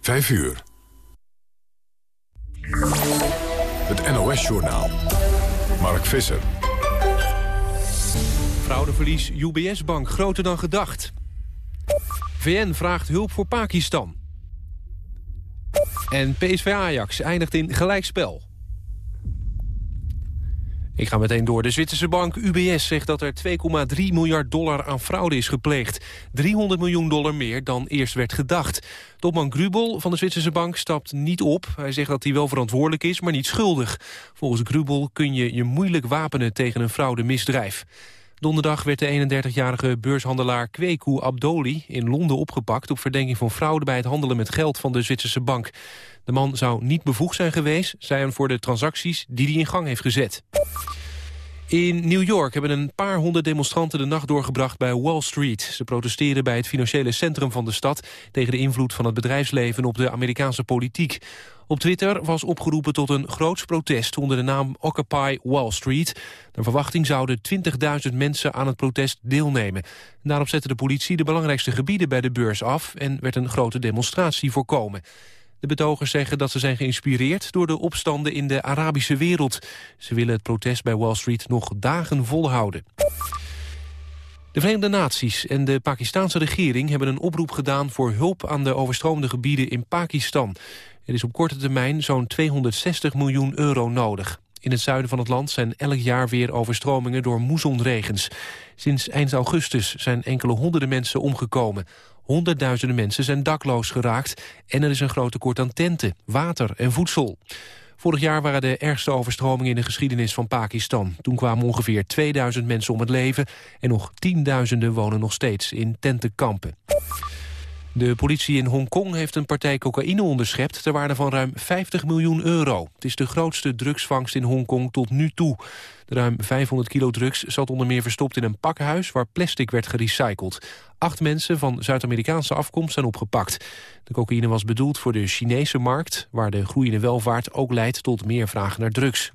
5 uur. Het NOS-journaal. Mark Visser. Fraudeverlies UBS-bank groter dan gedacht. VN vraagt hulp voor Pakistan. En PSV Ajax eindigt in gelijkspel. Ik ga meteen door. De Zwitserse bank UBS zegt dat er 2,3 miljard dollar aan fraude is gepleegd. 300 miljoen dollar meer dan eerst werd gedacht. Topman Grubel van de Zwitserse bank stapt niet op. Hij zegt dat hij wel verantwoordelijk is, maar niet schuldig. Volgens Grubel kun je je moeilijk wapenen tegen een fraudemisdrijf. Donderdag werd de 31-jarige beurshandelaar Kweku Abdoli in Londen opgepakt... op verdenking van fraude bij het handelen met geld van de Zwitserse bank. De man zou niet bevoegd zijn geweest, zei hij voor de transacties die hij in gang heeft gezet. In New York hebben een paar honderd demonstranten de nacht doorgebracht bij Wall Street. Ze protesteren bij het financiële centrum van de stad... tegen de invloed van het bedrijfsleven op de Amerikaanse politiek. Op Twitter was opgeroepen tot een groots protest onder de naam Occupy Wall Street. Naar verwachting zouden 20.000 mensen aan het protest deelnemen. Daarop zette de politie de belangrijkste gebieden bij de beurs af... en werd een grote demonstratie voorkomen. De betogers zeggen dat ze zijn geïnspireerd door de opstanden in de Arabische wereld. Ze willen het protest bij Wall Street nog dagen volhouden. De Verenigde Naties en de Pakistanse regering hebben een oproep gedaan voor hulp aan de overstroomde gebieden in Pakistan. Er is op korte termijn zo'n 260 miljoen euro nodig. In het zuiden van het land zijn elk jaar weer overstromingen door moessonregens. Sinds eind augustus zijn enkele honderden mensen omgekomen. Honderdduizenden mensen zijn dakloos geraakt... en er is een groot tekort aan tenten, water en voedsel. Vorig jaar waren de ergste overstromingen in de geschiedenis van Pakistan. Toen kwamen ongeveer 2000 mensen om het leven... en nog tienduizenden wonen nog steeds in tentenkampen. De politie in Hongkong heeft een partij cocaïne onderschept... ter waarde van ruim 50 miljoen euro. Het is de grootste drugsvangst in Hongkong tot nu toe. De ruim 500 kilo drugs zat onder meer verstopt in een pakhuis... waar plastic werd gerecycled. Acht mensen van Zuid-Amerikaanse afkomst zijn opgepakt. De cocaïne was bedoeld voor de Chinese markt... waar de groeiende welvaart ook leidt tot meer vraag naar drugs.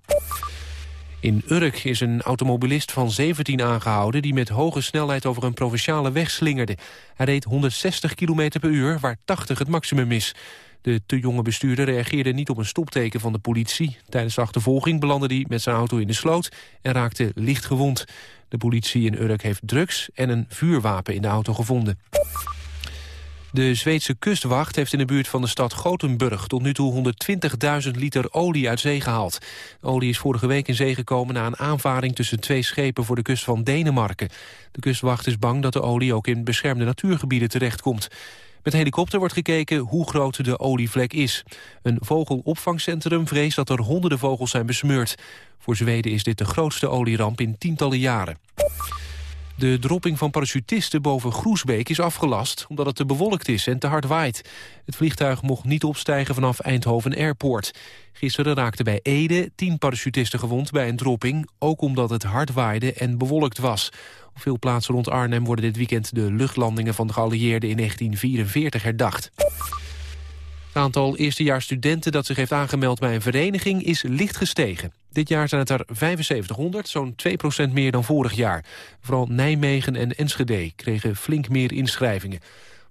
In Urk is een automobilist van 17 aangehouden... die met hoge snelheid over een provinciale weg slingerde. Hij reed 160 km per uur, waar 80 het maximum is. De te jonge bestuurder reageerde niet op een stopteken van de politie. Tijdens de achtervolging belandde hij met zijn auto in de sloot... en raakte licht gewond. De politie in Urk heeft drugs en een vuurwapen in de auto gevonden. De Zweedse kustwacht heeft in de buurt van de stad Gothenburg... tot nu toe 120.000 liter olie uit zee gehaald. De olie is vorige week in zee gekomen na een aanvaring... tussen twee schepen voor de kust van Denemarken. De kustwacht is bang dat de olie ook in beschermde natuurgebieden terechtkomt. Met helikopter wordt gekeken hoe groot de olievlek is. Een vogelopvangcentrum vreest dat er honderden vogels zijn besmeurd. Voor Zweden is dit de grootste olieramp in tientallen jaren. De dropping van parachutisten boven Groesbeek is afgelast... omdat het te bewolkt is en te hard waait. Het vliegtuig mocht niet opstijgen vanaf Eindhoven Airport. Gisteren raakten bij Ede tien parachutisten gewond bij een dropping... ook omdat het hard waaide en bewolkt was. Op veel plaatsen rond Arnhem worden dit weekend... de luchtlandingen van de geallieerden in 1944 herdacht. Het aantal eerstejaarsstudenten dat zich heeft aangemeld bij een vereniging is licht gestegen. Dit jaar zijn het er 7500, zo'n 2% meer dan vorig jaar. Vooral Nijmegen en Enschede kregen flink meer inschrijvingen.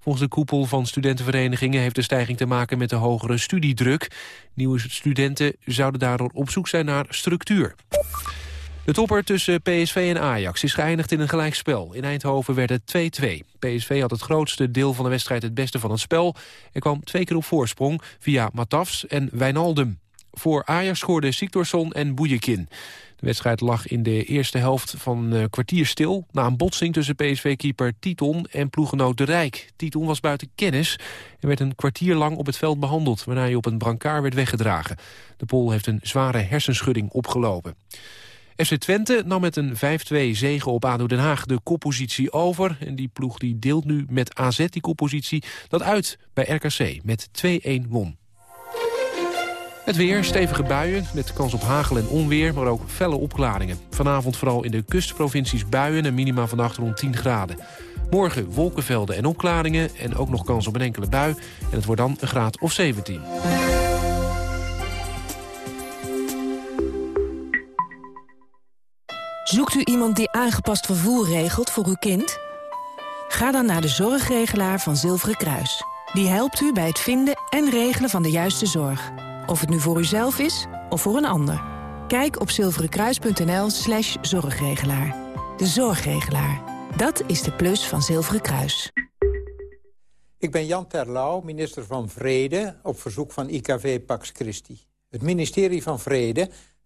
Volgens de koepel van studentenverenigingen heeft de stijging te maken met de hogere studiedruk. Nieuwe studenten zouden daardoor op zoek zijn naar structuur. De topper tussen PSV en Ajax is geëindigd in een gelijkspel. In Eindhoven werd het 2-2. PSV had het grootste deel van de wedstrijd het beste van het spel... en kwam twee keer op voorsprong via Matafs en Wijnaldum. Voor Ajax scoorden Siktorsson en Boejekin. De wedstrijd lag in de eerste helft van een kwartier stil... na een botsing tussen PSV-keeper Titon en ploegenoot De Rijk. Titon was buiten kennis en werd een kwartier lang op het veld behandeld... waarna hij op een brancard werd weggedragen. De Pol heeft een zware hersenschudding opgelopen. FC Twente nam met een 5-2 zege op ADO Den Haag de koppositie over. En die ploeg die deelt nu met AZ die koppositie dat uit bij RKC met 2-1 won. Het weer, stevige buien met kans op hagel en onweer, maar ook felle opklaringen. Vanavond vooral in de kustprovincies buien en minima vannacht rond 10 graden. Morgen wolkenvelden en opklaringen en ook nog kans op een enkele bui. En het wordt dan een graad of 17. Zoekt u iemand die aangepast vervoer regelt voor uw kind? Ga dan naar de zorgregelaar van Zilveren Kruis. Die helpt u bij het vinden en regelen van de juiste zorg. Of het nu voor uzelf is of voor een ander. Kijk op zilverenkruis.nl slash zorgregelaar. De zorgregelaar. Dat is de plus van Zilveren Kruis. Ik ben Jan Terlouw, minister van Vrede, op verzoek van IKV Pax Christi. Het ministerie van Vrede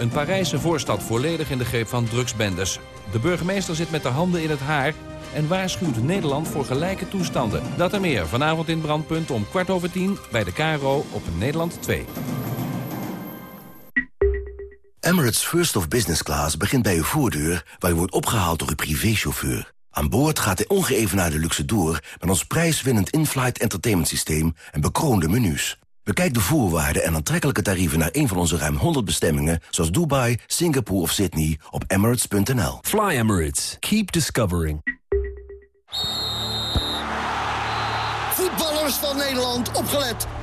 Een Parijse voorstad volledig in de greep van drugsbendes. De burgemeester zit met de handen in het haar en waarschuwt Nederland voor gelijke toestanden. Dat en meer vanavond in Brandpunt om kwart over tien bij de KRO op Nederland 2. Emirates First of Business Class begint bij uw voordeur... waar u wordt opgehaald door uw privéchauffeur. Aan boord gaat de ongeëvenaarde luxe door... met ons prijswinnend in-flight entertainment systeem en bekroonde menus. Bekijk de voorwaarden en aantrekkelijke tarieven naar een van onze ruim 100 bestemmingen... zoals Dubai, Singapore of Sydney op emirates.nl. Fly Emirates. Keep discovering. Voetballers van Nederland, opgelet.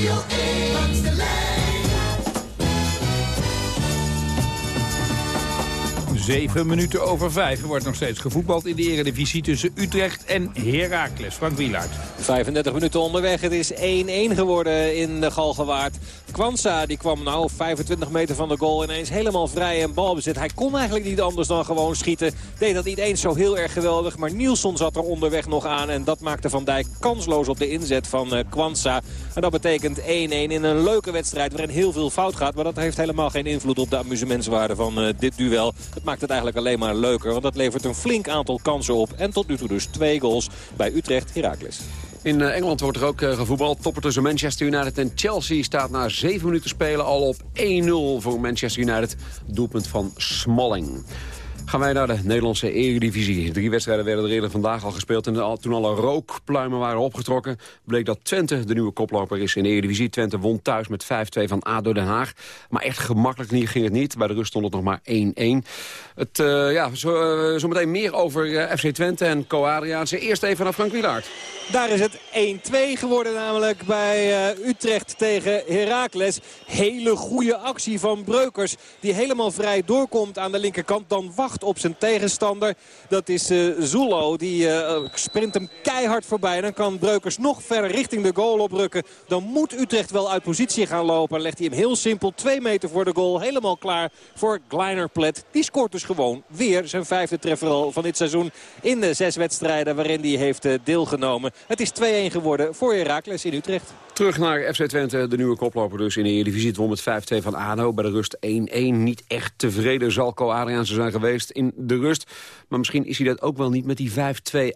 Radio Zeven minuten over vijf. Er wordt nog steeds gevoetbald in de eredivisie tussen Utrecht en Heracles. Frank Wielaert. 35 minuten onderweg. Het is 1-1 geworden in de Galgenwaard. Kwanza die kwam nou 25 meter van de goal ineens helemaal vrij en balbezit. Hij kon eigenlijk niet anders dan gewoon schieten. Deed dat niet eens zo heel erg geweldig. Maar Nielsen zat er onderweg nog aan. En dat maakte Van Dijk kansloos op de inzet van uh, Kwanza. En dat betekent 1-1 in een leuke wedstrijd waarin heel veel fout gaat. Maar dat heeft helemaal geen invloed op de amusementswaarde van uh, dit duel. Het maakt het eigenlijk alleen maar leuker. Want dat levert een flink aantal kansen op. En tot nu toe dus twee goals bij Utrecht Heracles. In eh, Engeland wordt er ook gevoetbald. Topper tussen Manchester United en Chelsea staat na 7 minuten spelen al op 1-0 voor Manchester United. Doelpunt van Smalling. Gaan wij naar de Nederlandse Eredivisie. Drie wedstrijden werden er eerder vandaag al gespeeld. En toen alle rookpluimen waren opgetrokken... bleek dat Twente de nieuwe koploper is in de Eredivisie. Twente won thuis met 5-2 van ADO Den Haag. Maar echt gemakkelijk ging het niet. Bij de rust stond het nog maar 1-1. Het, uh, ja, zo, uh, zometeen meer over uh, FC Twente en Co Adriaanse. Eerst even naar Frank Wielaert. Daar is het 1-2 geworden namelijk bij Utrecht tegen Heracles. Hele goede actie van Breukers. Die helemaal vrij doorkomt aan de linkerkant. Dan wacht op zijn tegenstander. Dat is uh, Zulo. Die uh, sprint hem keihard voorbij. Dan kan Breukers nog verder richting de goal oprukken. Dan moet Utrecht wel uit positie gaan lopen. Legt hij hem heel simpel twee meter voor de goal. Helemaal klaar voor Gleinerplet. Die scoort dus gewoon weer zijn vijfde treffer al van dit seizoen. In de zes wedstrijden waarin hij heeft uh, deelgenomen. Het is 2-1 geworden voor Heracles in Utrecht. Terug naar FC Twente, de nieuwe koploper dus in de Eredivisie. Het won met 5-2 van ADO. Bij de rust 1-1. Niet echt tevreden zal Co Adriaanse zijn geweest in de rust. Maar misschien is hij dat ook wel niet met die 5-2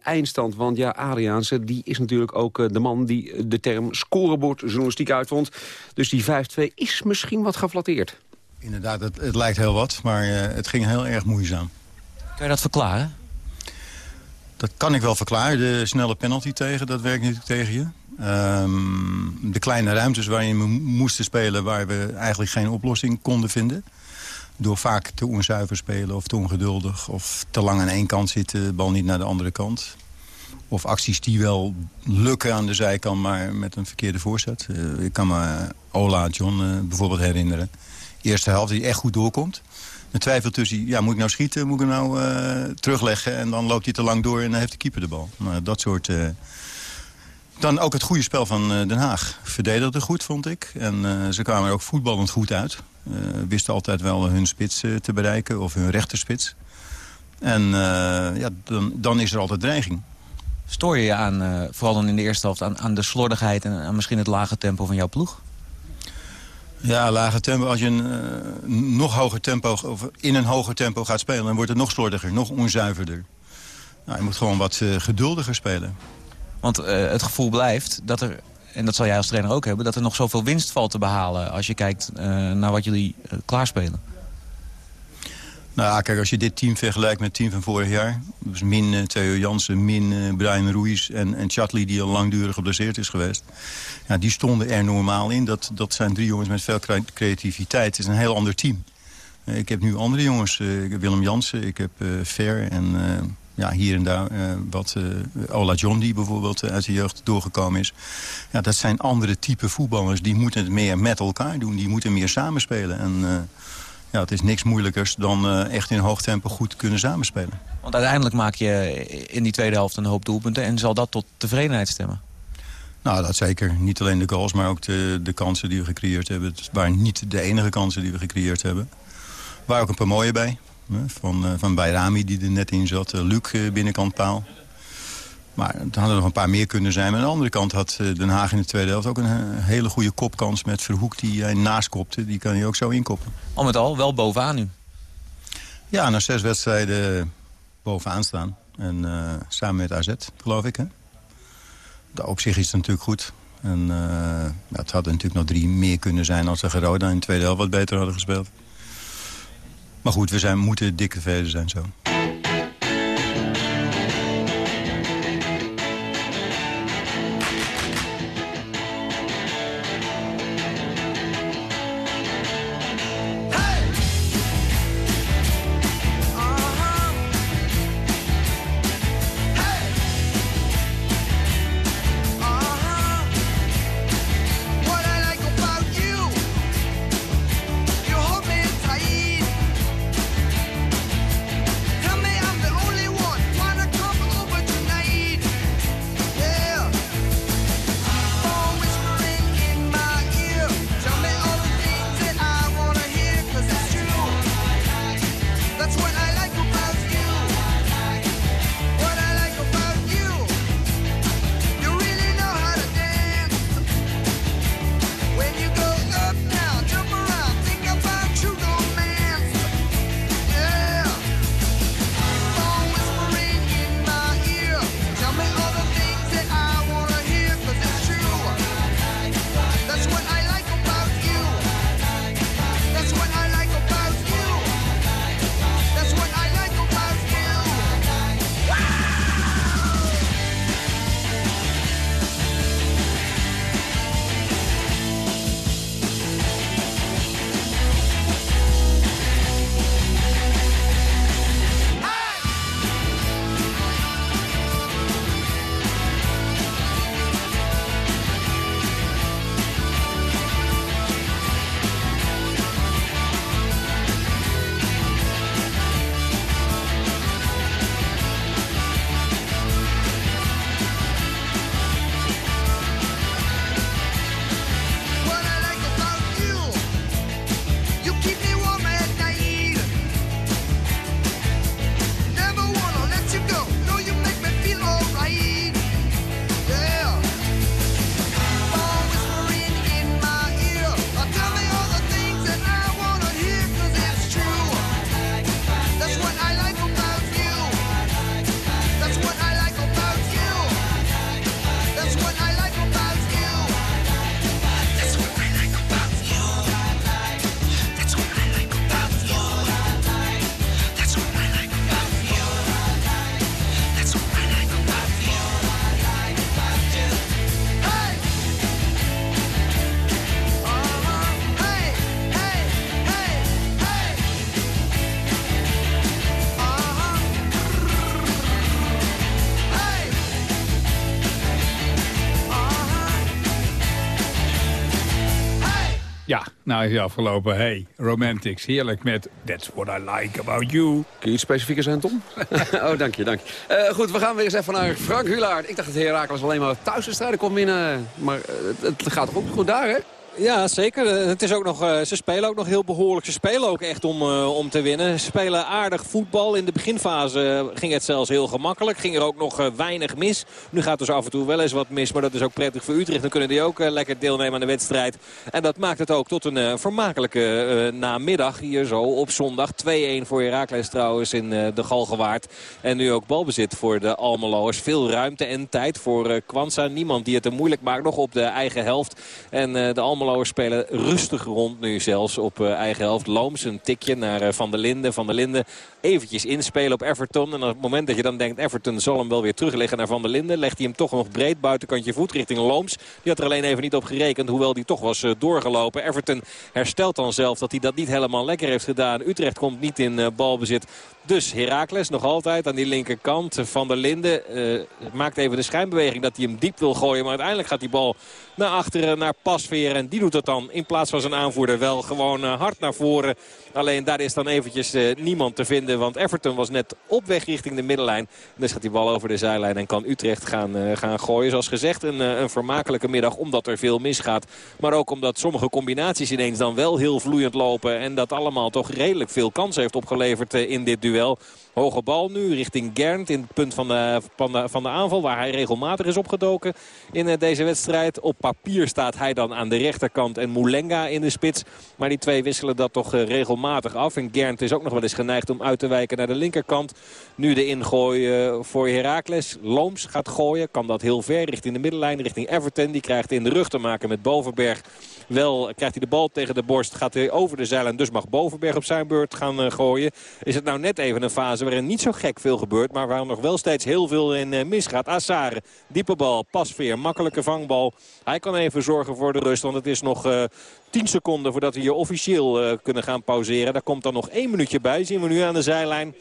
eindstand. Want ja, Adriaanse die is natuurlijk ook uh, de man die de term scorebordjournalistiek uitvond. Dus die 5-2 is misschien wat geflatteerd. Inderdaad, het, het lijkt heel wat, maar uh, het ging heel erg moeizaam. Kan je dat verklaren? Dat kan ik wel verklaren. De snelle penalty tegen, dat werkt natuurlijk tegen je. Um, de kleine ruimtes waarin we moesten spelen... waar we eigenlijk geen oplossing konden vinden. Door vaak te onzuiver spelen of te ongeduldig... of te lang aan één kant zitten, de bal niet naar de andere kant. Of acties die wel lukken aan de zijkant, maar met een verkeerde voorzet. Uh, ik kan me Ola, John uh, bijvoorbeeld herinneren. Eerste helft die echt goed doorkomt. Een twijfel tussen, ja, moet ik nou schieten, moet ik hem nou uh, terugleggen... en dan loopt hij te lang door en dan heeft de keeper de bal. Nou, dat soort... Dan ook het goede spel van Den Haag. Verdedigde goed, vond ik. En uh, ze kwamen er ook voetballend goed uit. Uh, wisten altijd wel hun spits te bereiken, of hun rechterspits. En ja, dan, dan is er altijd dreiging. Stoor je je aan, uh, vooral dan in de eerste helft, aan, aan de slordigheid... en aan misschien het lage tempo van jouw ploeg? Ja, lage tempo. Als je een uh, nog hoger tempo, of in een hoger tempo gaat spelen... dan wordt het nog slordiger, nog onzuiverder. Nou, je moet gewoon wat uh, geduldiger spelen. Want het gevoel blijft dat er, en dat zal jij als trainer ook hebben... dat er nog zoveel winst valt te behalen als je kijkt naar wat jullie klaarspelen. Nou, kijk, als je dit team vergelijkt met het team van vorig jaar... dus min Theo Jansen, min Brian Ruiz en, en Chatley... die al langdurig geblesseerd is geweest. Ja, die stonden er normaal in. Dat, dat zijn drie jongens met veel creativiteit. Het is een heel ander team. Ik heb nu andere jongens. ik heb Willem Jansen, ik heb Fer en ja, hier en daar wat Ola John... die bijvoorbeeld uit de jeugd doorgekomen is. Ja, dat zijn andere type voetballers. Die moeten het meer met elkaar doen. Die moeten meer samenspelen. En ja, het is niks moeilijkers dan echt in hoog tempo goed kunnen samenspelen. Want uiteindelijk maak je in die tweede helft een hoop doelpunten... en zal dat tot tevredenheid stemmen? Nou, dat zeker. Niet alleen de goals, maar ook de, de kansen die we gecreëerd hebben. Het waren niet de enige kansen die we gecreëerd hebben. Er waren ook een paar mooie bij. Van, uh, van Bayrami die er net in zat. Uh, Luc binnenkant paal. Maar er hadden nog een paar meer kunnen zijn. Maar aan de andere kant had eh, Den Haag in de tweede helft ook een eh, hele goede kopkans met Verhoek die hij naast kopte. Die kan hij ook zo inkoppen. Al met al, wel bovenaan nu. Ja, na zes wedstrijden bovenaan staan. En uh, samen met AZ, geloof ik. Hè? op zich is het natuurlijk goed. En uh, het hadden natuurlijk nog drie meer kunnen zijn als de Geroda in de tweede helft wat beter hadden gespeeld. Maar goed, we zijn, moeten dikke tevreden zijn zo. Nou is afgelopen. Hey, Romantics. Heerlijk met That's What I Like About You. Kun je iets specifieker zijn, Tom? oh, dank je, dank je. Uh, goed, we gaan weer eens even naar Frank Hulaert. Ik dacht dat Herakles alleen maar thuis de strijden kon winnen. Maar uh, het, gaat toch ook goed daar, hè? Ja, zeker. Het is ook nog, uh, ze spelen ook nog heel behoorlijk. Ze spelen ook echt om, uh, om te winnen. Ze spelen aardig voetbal. In de beginfase ging het zelfs heel gemakkelijk. Ging er ook nog weinig mis. Nu gaat dus af en toe wel eens wat mis. Maar dat is ook prettig voor Utrecht. Dan kunnen die ook lekker deelnemen aan de wedstrijd. En dat maakt het ook tot een vermakelijke namiddag. Hier zo op zondag. 2-1 voor Heracles trouwens in de Galgenwaard. En nu ook balbezit voor de Almeloers. Veel ruimte en tijd voor Kwanza. Niemand die het er moeilijk maakt. Nog op de eigen helft. En de Spelen rustig rond nu zelfs op eh, eigen helft. Looms een tikje naar eh, Van der Linden. Van der Linden eventjes inspelen op Everton. En op het moment dat je dan denkt Everton zal hem wel weer terugleggen naar Van der Linden... legt hij hem toch nog breed buitenkantje voet richting Looms. Die had er alleen even niet op gerekend, hoewel die toch was eh, doorgelopen. Everton herstelt dan zelf dat hij dat niet helemaal lekker heeft gedaan. Utrecht komt niet in balbezit. Dus Heracles nog altijd aan die linkerkant. Van der Linden maakt even de schijnbeweging dat hij hem diep wil gooien. Maar uiteindelijk gaat die bal naar achteren, naar Pasveer. En die doet het dan in plaats van zijn aanvoerder wel gewoon uh, hard naar voren. Alleen daar is dan eventjes uh, niemand te vinden. Want Everton was net op weg richting de middenlijn. Dus gaat die bal over de zijlijn en kan Utrecht gaan, uh, gaan gooien. Zoals gezegd een, een vermakelijke middag omdat er veel misgaat. Maar ook omdat sommige combinaties ineens dan wel heel vloeiend lopen. En dat allemaal toch redelijk veel kansen heeft opgeleverd in dit duel. Hoge bal nu richting Gernt in het punt van de, van de, aanval. Waar hij regelmatig is opgedoken in eh, deze wedstrijd. Op papier staat hij dan aan de rechterkant en Moulenga in de spits. Maar die twee wisselen dat toch eh, regelmatig af. En Gernt is ook nog wel eens geneigd om uit te wijken naar de linkerkant. Nu de ingooi eh, voor Heracles. Looms gaat gooien. Kan dat heel ver richting de middenlijn. Richting Everton. Die krijgt in de rug te maken met Bovenberg. Wel krijgt hij de bal tegen de borst. Gaat hij over de zeilen. Dus mag Bovenberg op zijn beurt gaan gooien. Is het nou net even een fase waarin niet zo gek veel gebeurt. Maar waar nog wel steeds heel veel in uh, misgaat. Assare, diepe bal, pasveer, makkelijke vangbal. Hij kan even zorgen voor de rust. Want het is nog uh, 10 seconden voordat we hier officieel kunnen gaan pauzeren. Daar komt dan nog één minuutje bij. Zien we nu aan de zijlijn.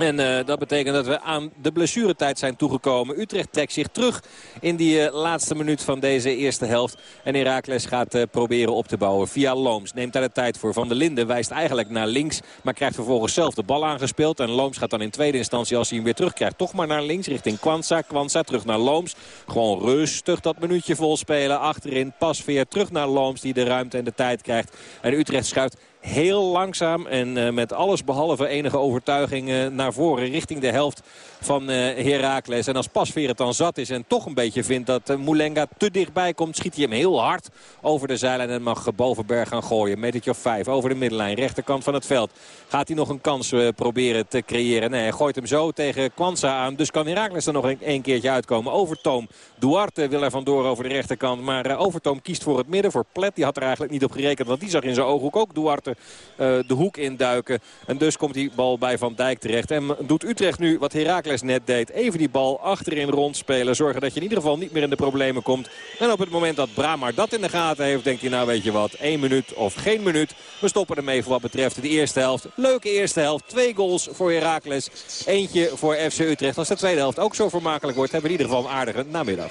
En uh, dat betekent dat we aan de blessuretijd zijn toegekomen. Utrecht trekt zich terug in die uh, laatste minuut van deze eerste helft. En Herakles gaat uh, proberen op te bouwen via Looms. Neemt daar de tijd voor. Van der Linden wijst eigenlijk naar links. Maar krijgt vervolgens zelf de bal aangespeeld. En Looms gaat dan in tweede instantie als hij hem weer terugkrijgt. Toch maar naar links richting Kwanza. Kwanza terug naar Looms. Gewoon rustig dat minuutje vol spelen. Achterin Pasveer terug naar Looms die de ruimte en de tijd krijgt. En Utrecht schuift heel langzaam en uh, met alles behalve enige overtuiging naar voren richting de helft van uh, Heracles. En als Pasveer het dan zat is en toch een beetje vindt dat uh, Moulenga te dichtbij komt... schiet hij hem heel hard over de zijlijn en mag Bovenberg gaan gooien. Metertje of vijf over de middenlijn, rechterkant van het veld. Gaat hij nog een kans proberen te creëren? Nee, hij gooit hem zo tegen Kwanza aan. Dus kan Heracles er nog een, een keertje uitkomen. Overtoom. Duarte wil er vandoor over de rechterkant. Maar Overtoom kiest voor het midden, voor Plet. Die had er eigenlijk niet op gerekend, want die zag in zijn ooghoek ook Duarte de hoek induiken. En dus komt die bal bij Van Dijk terecht. En doet Utrecht nu wat Heracles net deed. Even die bal achterin rondspelen. Zorgen dat je in ieder geval niet meer in de problemen komt. En op het moment dat Bramar dat in de gaten heeft, denkt hij nou weet je wat. 1 minuut of geen minuut. We stoppen ermee voor wat betreft de eerste helft. Leuke eerste helft. Twee goals voor Heracles. Eentje voor FC Utrecht. Als de tweede helft ook zo vermakelijk wordt, hebben we in ieder geval een aardige namiddag.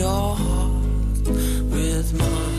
your heart with mine.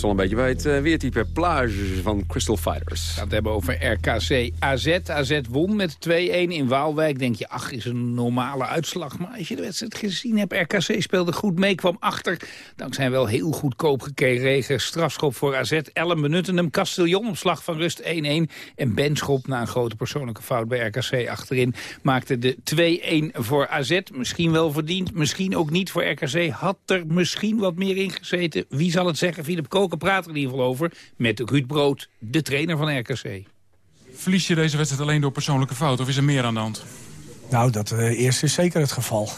Past wel een beetje bij het eh, weertype plage van Crystal Fighters. We gaan het hebben over RKC AZ. AZ won met 2-1 in Waalwijk. Denk je, ach, is een normale uitslag. Maar als je de wedstrijd gezien hebt, RKC speelde goed mee, kwam achter. Dankzij wel heel goedkoop gekregen strafschop voor AZ. Ellen benutten hem, Castellon op slag van rust 1-1. En Benschop na een grote persoonlijke fout bij RKC achterin... maakte de 2-1 voor AZ. Misschien wel verdiend, misschien ook niet voor RKC. Had er misschien wat meer in gezeten? Wie zal het zeggen? Philip Koken praat er in ieder geval over met Ruud Brood, de trainer van RKC. Verlies je deze wedstrijd alleen door persoonlijke fout of is er meer aan de hand? Nou, dat eh, eerste is zeker het geval.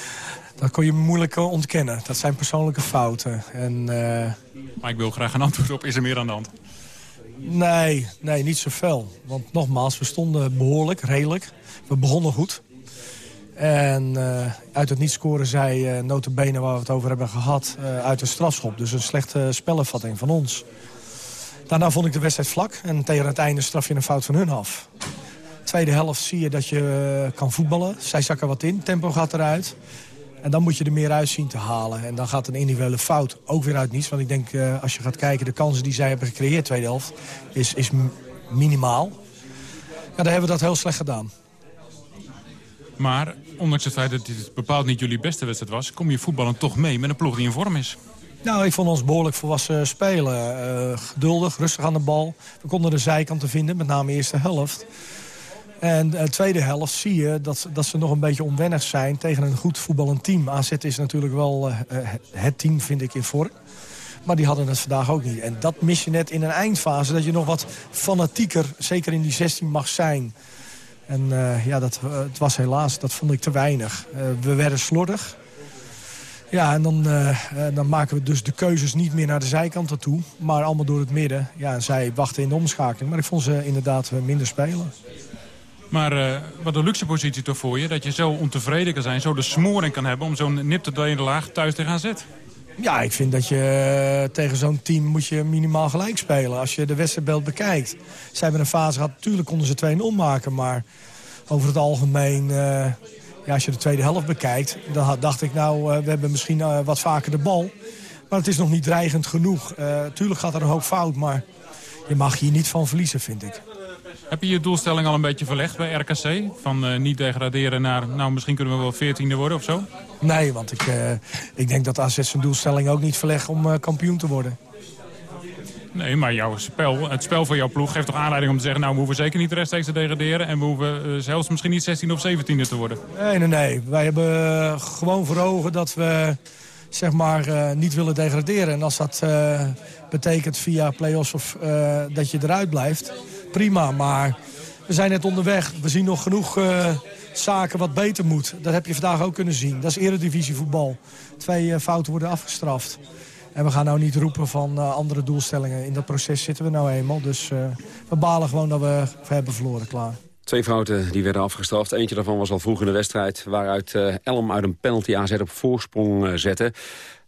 dat kon je moeilijk eh, ontkennen. Dat zijn persoonlijke fouten. En, eh, Maar ik wil graag een antwoord op, is er meer aan de hand? nee, nee, niet zoveel. Want nogmaals, we stonden behoorlijk, redelijk. We begonnen goed. En eh, uit het niet scoren zij uh, waar we het over hebben gehad... eh, uit een strafschop. Dus een slechte spellenvatting van ons. Daarna vond ik de wedstrijd vlak. En tegen het einde straf je een fout van hun af. Tweede helft zie je dat je kan voetballen. Zij zakken wat in, tempo gaat eruit. En dan moet je er meer uit zien te halen. En dan gaat een individuele fout ook weer uit niets. Want ik denk, als je gaat kijken, de kansen die zij hebben gecreëerd... tweede helft, is, is minimaal. Ja, dan hebben we dat heel slecht gedaan. Maar ondanks het feit dat dit bepaald niet jullie beste wedstrijd was... kom je voetballen toch mee met een ploeg die in vorm is. Nou, ik vond ons behoorlijk volwassen spelen. Eh, geduldig, rustig aan de bal. We konden de zijkanten vinden, met name de eerste helft. En de tweede helft zie je dat, dat ze nog een beetje onwennig zijn tegen een goed voetballend team. AZ is natuurlijk wel eh, eh, het team, vind ik, in vorm. Maar die hadden het vandaag ook niet. En dat mis je net in een eindfase. Dat je nog wat fanatieker, zeker in die 16, mag zijn. En eh, ja, dat, eh, het was helaas, dat vond ik te weinig. Eh, we werden slordig. Ja, en dan, dan maken we dus de keuzes niet meer naar de zijkanten toe. Maar allemaal door het midden. Ja, en zij wachten in de omschakeling. Maar ik vond ze inderdaad minder spelen. Maar wat een luxe positie toch voor je... dat je zo ontevreden kan zijn, zo de smoring kan hebben... om zo'n nipte laag thuis tegen AZ. Ja, ik vind dat je eh, tegen zo'n team moet je minimaal gelijk spelen. Als je de wedstrijdbeeld bekijkt. Ze hebben een fase gehad, natuurlijk konden ze 2-0 maken. Maar over het algemeen, eh, ja, als je de tweede helft bekijkt... dan dacht ik, nou, eh, we hebben misschien wat vaker de bal. Maar het is nog niet dreigend genoeg. Tuurlijk gaat er een hoop fout, maar je mag hier niet van verliezen, vind ik. Heb je je doelstelling al een beetje verlegd bij RKC? Van eh, niet degraderen naar, nou misschien kunnen we wel veertiende worden of zo? Nee, want ik, eh, ik denk dat AZ zijn doelstelling ook niet verlegt om eh, kampioen te worden. Nee, maar jouw spel, het spel van jouw ploeg geeft toch aanleiding om te zeggen... nou, we hoeven zeker niet rechtstreeks te degraderen... en we hoeven zelfs misschien niet 16 of 17e te worden. Nee, nee, nee. Wij hebben gewoon voor ogen dat we zeg maar, niet willen degraderen. En als dat betekent via play-offs of dat je eruit blijft, prima. Maar we zijn net onderweg. We zien nog genoeg eh, zaken wat beter moet. Dat heb je vandaag ook kunnen zien. Dat is eredivisievoetbal. Twee eh, fouten worden afgestraft. En we gaan nou niet roepen van eh, andere doelstellingen. In dat proces zitten we nou eenmaal. Dus we balen gewoon dat we hebben verloren, klaar. Twee fouten die werden afgestraft. Eentje daarvan was al vroeg in de wedstrijd... waaruit Elm uit een penalty AZ op voorsprong zette.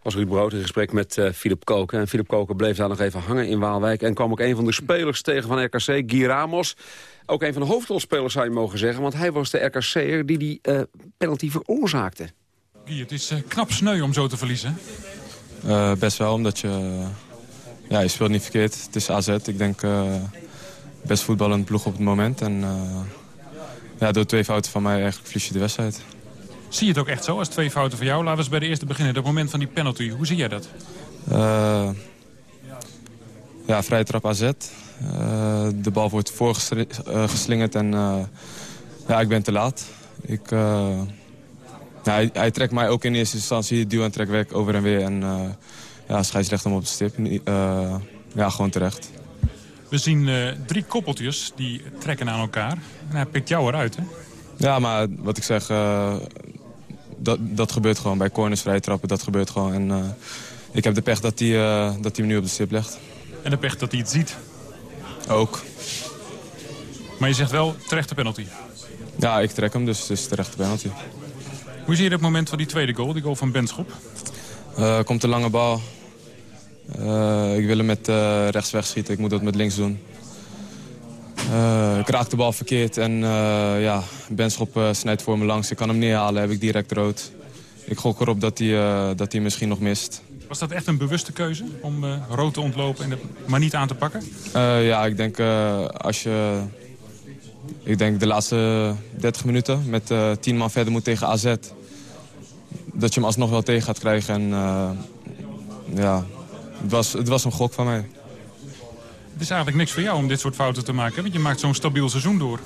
Was Ruud Brood in gesprek met eh Philip Koken. En Philip Koken bleef daar nog even hangen in Waalwijk... en kwam ook een van de spelers tegen van RKC, Guy Ramos. Ook een van de hoofdrolspelers zou je mogen zeggen... want hij was de RKC'er die die eh, penalty veroorzaakte. Guy, het is eh, knap sneu om zo te verliezen. Eh, best wel, omdat je... ja, je speelt niet verkeerd. Het is AZ. Ik denk eh, best voetballend ploeg op het moment. En eh, ja, door twee fouten van mij eigenlijk verlies je de wedstrijd. Zie je het ook echt zo als twee fouten voor jou? Laten we eens bij de eerste beginnen. Dat moment van die penalty. Hoe zie jij dat? Eh, ja, vrije trap AZ. Eh, de bal wordt voorgeslingerd en eh, ja, ik ben te laat. Ik, ja, hij, hij trekt mij ook in eerste instantie duw en trek weg over en weer. En uh, ja, scheidsrechter hem op de stip. Ja, gewoon terecht. We zien drie koppeltjes die trekken aan elkaar. En hij pikt jou eruit, hè? Ja, maar wat ik zeg, dat, dat gebeurt gewoon. Bij corners, vrije trappen, dat gebeurt gewoon. En eh, ik heb de pech dat hij eh, dat hij hem nu op de stip legt. En de pech dat hij het ziet. Ook. Maar je zegt wel terechte penalty. Ja, ik trek hem, dus het is terecht penalty. Hoe zie je dat moment van die tweede goal, die goal van Benschop? Eh, komt een lange bal. Ik wil hem met rechts wegschieten. Ik moet dat met links doen. Eh, ik raak de bal verkeerd en eh, ja, Benschop eh, snijdt voor me langs. Ik kan hem neerhalen, heb ik direct rood. Ik gok erop dat hij, dat hij misschien nog mist. Was dat echt een bewuste keuze om rood te ontlopen en het maar niet aan te pakken? Ja, ik denk als je... Ik denk de laatste 30 minuten met eh 10 man verder moet tegen AZ... dat je hem alsnog wel tegen gaat krijgen. En ja, het was, het was een gok van mij. Het is eigenlijk niks voor jou om dit soort fouten te maken, want je maakt zo'n stabiel seizoen door.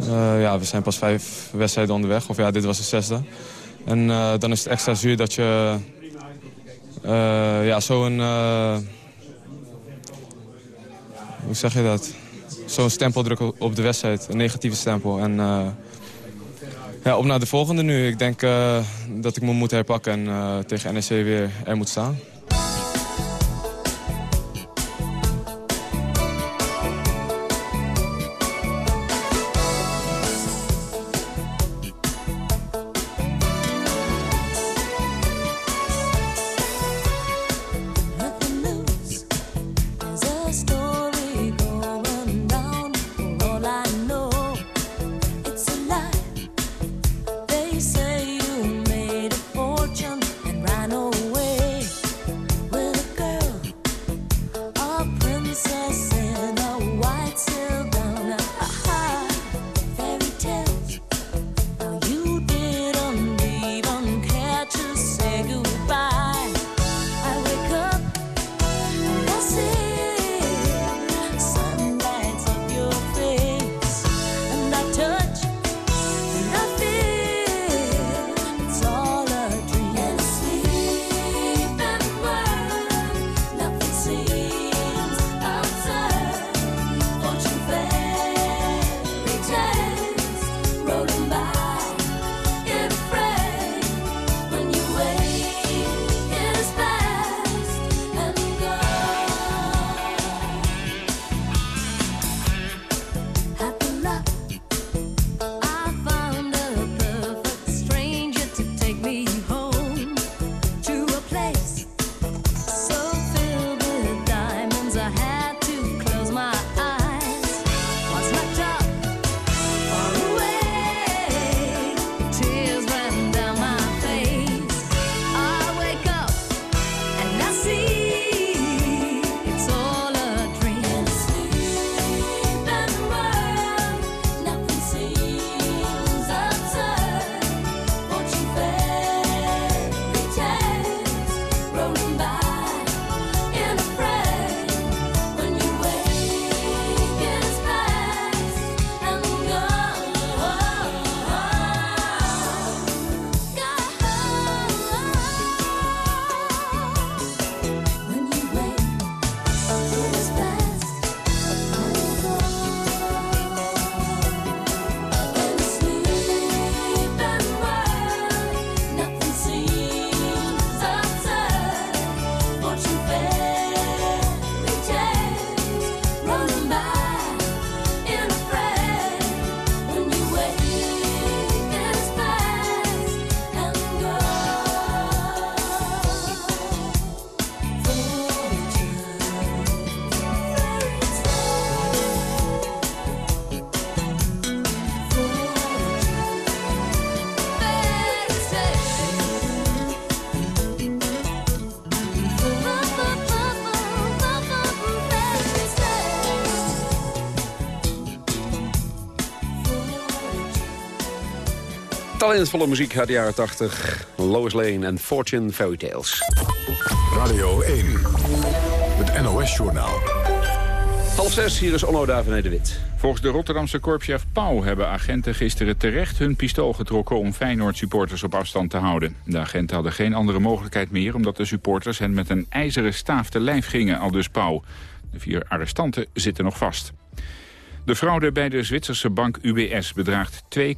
Eh, ja, we zijn pas vijf wedstrijden onderweg. Of ja, dit was de zesde. En eh, dan is het extra zuur dat je eh, ja, zo'n... hoe zeg je dat? Zo'n stempel drukken op de wedstrijd. Een negatieve stempel. En ja, op naar de volgende nu. Ik denk dat ik me moet herpakken en tegen NEC weer er moet staan. Talentvolle muziek uit de jaren 80. Lois Lane en Fortune Fairy Tales. Radio 1, het NOS-journaal. Half zes, hier is Onno Daven de Wit. Volgens de Rotterdamse korpschef Pauw hebben agenten gisteren terecht hun pistool getrokken om Feyenoord-supporters op afstand te houden. De agenten hadden geen andere mogelijkheid meer omdat de supporters hen met een ijzeren staaf te lijf gingen, aldus Pauw. De vier arrestanten zitten nog vast. De fraude bij de Zwitserse bank UBS bedraagt 2,3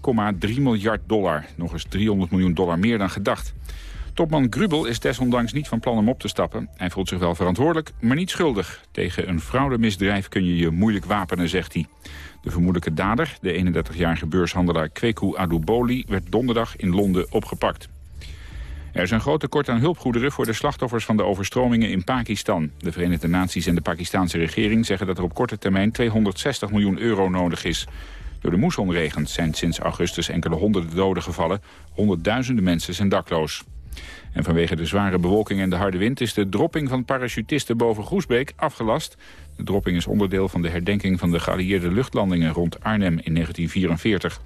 miljard dollar. Nog eens 300 miljoen dollar meer dan gedacht. Topman Grubel is desondanks niet van plan om op te stappen. Hij voelt zich wel verantwoordelijk, maar niet schuldig. Tegen een fraudemisdrijf kun je je moeilijk wapenen, zegt hij. De vermoedelijke dader, de 31-jarige beurshandelaar Kweku Aduboli... werd donderdag in Londen opgepakt. Er is een groot tekort aan hulpgoederen voor de slachtoffers van de overstromingen in Pakistan. De Verenigde Naties en de Pakistanse regering zeggen dat er op korte termijn 260 miljoen euro nodig is. Door de moessonregens zijn sinds augustus enkele honderden doden gevallen. Honderdduizenden mensen zijn dakloos. En vanwege de zware bewolking en de harde wind is de dropping van parachutisten boven Groesbeek afgelast. De dropping is onderdeel van de herdenking van de geallieerde luchtlandingen rond Arnhem in 1944.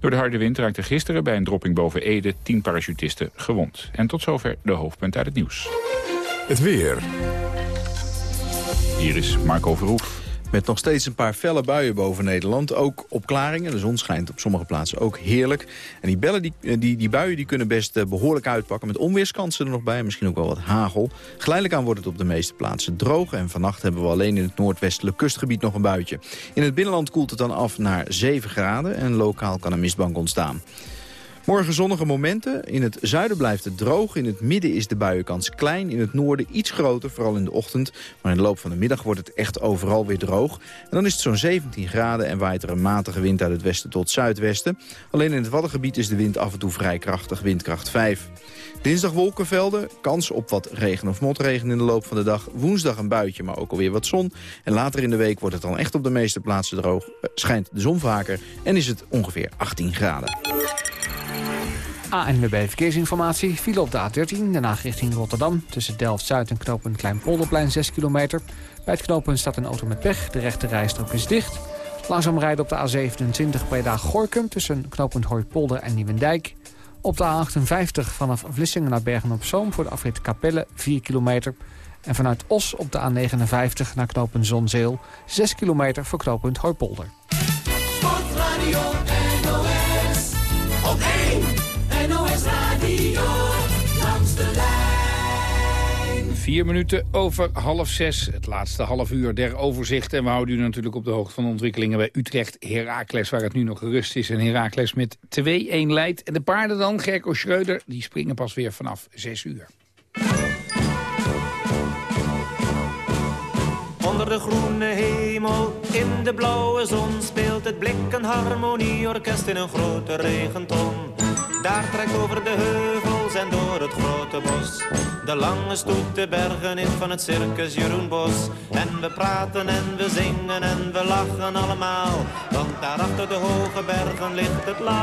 Door de harde wind raakten gisteren bij een dropping boven Ede tien parachutisten gewond. En tot zover de hoofdpunt uit het nieuws. Het weer. Hier is Marco Verhoef. Met nog steeds een paar felle buien boven Nederland. Ook opklaringen. De zon schijnt op sommige plaatsen ook heerlijk. En die, bellen, die, die, die buien die kunnen best eh, behoorlijk uitpakken. Met onweerskansen er nog bij. Misschien ook wel wat hagel. Geleidelijk aan wordt het op de meeste plaatsen droog. En vannacht hebben we alleen in het noordwestelijk kustgebied nog een buitje. In het binnenland koelt het dan af naar 7 graden. En lokaal kan een mistbank ontstaan. Morgen zonnige momenten. In het zuiden blijft het droog. In het midden is de buienkans klein. In het noorden iets groter, vooral in de ochtend. Maar in de loop van de middag wordt het echt overal weer droog. En dan is het zo'n 17 graden en waait er een matige wind uit het westen tot zuidwesten. Alleen in het Waddengebied is de wind af en toe vrij krachtig, windkracht 5. Dinsdag wolkenvelden, kans op wat regen of motregen in de loop van de dag. Woensdag een buitje, maar ook alweer wat zon. En later in de week wordt het dan echt op de meeste plaatsen droog. Eh, Schijnt de zon vaker en is het ongeveer 18 graden. ANWB Verkeersinformatie. File op de A13, daarna richting Rotterdam. Tussen Delft-Zuid en knooppunt Kleinpolderplein 6 kilometer. Bij het knooppunt staat een auto met pech. De rechte rijstrook is dicht. Langzaam rijden op de A27 Breda-Gorkum... tussen knooppunt Hooipolder en Nieuwendijk. Op de A58 vanaf Vlissingen naar Bergen-op-Zoom... voor de afrit Capelle 4 kilometer. En vanuit Os op de A59 naar knooppunt Zonzeel... 6 kilometer voor knooppunt Hooipolder. Vier minuten over half zes. Het laatste half uur der overzicht. En we houden u natuurlijk op de hoogte van de ontwikkelingen bij Utrecht. Heracles, waar het nu nog gerust is. En Heracles met 2-1 leidt. En de paarden dan, Gerko Schreuder, die springen pas weer vanaf zes uur. Onder de groene hemel, in de blauwe zon speelt het blik een harmonieorkest in een grote regenton. Daar trekt over de en door het grote bos de lange stoet de bergen in van het circus Jeroen Bos. En we praten en we zingen en we lachen allemaal, want daar achter de hoge bergen ligt het land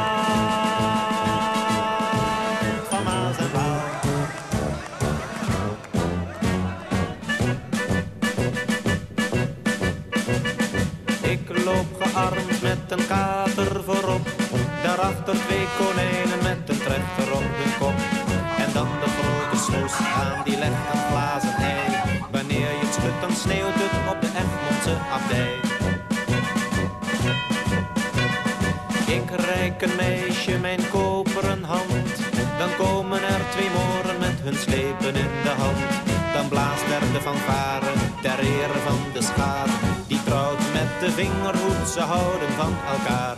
van Maas en Waal. Ik loop gearmd met een kater voorop. Daarachter twee konijnen met een trechter op aan die legt een glazen ei. Wanneer je het schudt dan sneeuwt het op de Egmondse abdij. Ik reik een meisje mijn koperen hand. Dan komen er twee moren met hun slepen in de hand. Dan blaast er de fanfare ter ere van de schaar. Die trouwt met de vingerhoed, ze houden van elkaar.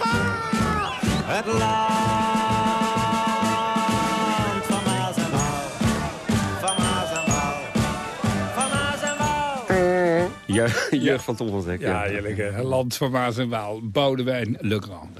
Het land van Maas en Waal. Van Maas en Waal. Van Maas en Waal. Ja, jeugd van Tom van Zek. Ja, hè. Land van Maas en Waal. Boudewijn, Le Grand.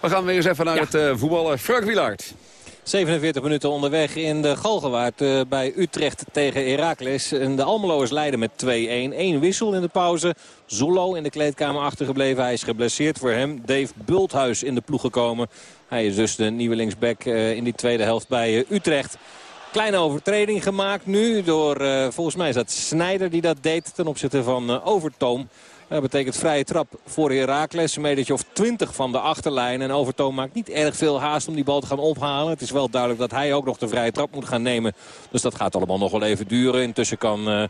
We gaan weer eens even naar het eh, voetballen. Frank Wielaert. 47 minuten onderweg in de Galgenwaard eh, bij Utrecht tegen Heracles. En de Almeloers leiden met 2-1. Eén wissel in de pauze. Zolo in de kleedkamer achtergebleven. Hij is geblesseerd voor hem. Dave Bulthuis in de ploeg gekomen. Hij is dus de nieuwe linksback eh, in die tweede helft bij eh, Utrecht. Kleine overtreding gemaakt nu door, volgens mij is dat Snijder die dat deed ten opzichte van Overtoom. Dat betekent vrije trap voor Heracles. Een metertje of 20 van de achterlijn. En Overtoom maakt niet erg veel haast om die bal te gaan ophalen. Het is wel duidelijk dat hij ook nog de vrije trap moet gaan nemen. Dus dat gaat allemaal nog wel even duren. Intussen kan eh,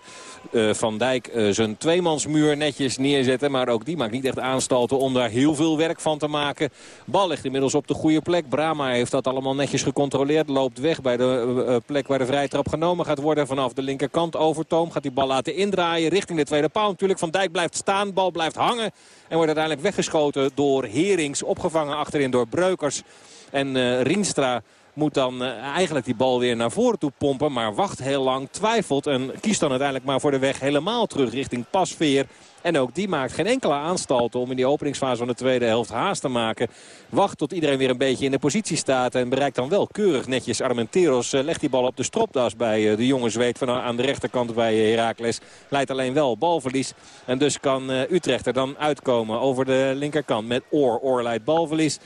eh, Van Dijk eh, zijn tweemansmuur netjes neerzetten. Maar ook die maakt niet echt aanstalten om daar heel veel werk van te maken. Bal ligt inmiddels op de goede plek. Brama heeft dat allemaal netjes gecontroleerd. Loopt weg bij de plek waar de vrije trap genomen gaat worden. Vanaf de linkerkant Overtoom gaat die bal laten indraaien. Richting de tweede paal natuurlijk. Van Dijk blijft staan. Bal blijft hangen. En wordt uiteindelijk weggeschoten door Herings. Opgevangen achterin door Breukers. En eh, Rienstra moet dan eh, eigenlijk die bal weer naar voren toe pompen. Maar wacht heel lang, twijfelt en kiest dan uiteindelijk maar voor de weg helemaal terug richting Pasveer. En ook die maakt geen enkele aanstalten om in die openingsfase van de tweede helft haast te maken. Wacht tot iedereen weer een beetje in de positie staat. En bereikt dan wel keurig netjes Armenteros. eh, legt die bal op de stropdas bij eh, de jonge Zweet van aan de rechterkant bij eh, Heracles. Leidt alleen wel balverlies. En dus kan eh, Utrecht er dan uitkomen over de linkerkant met Oor. Oor leidt balverlies.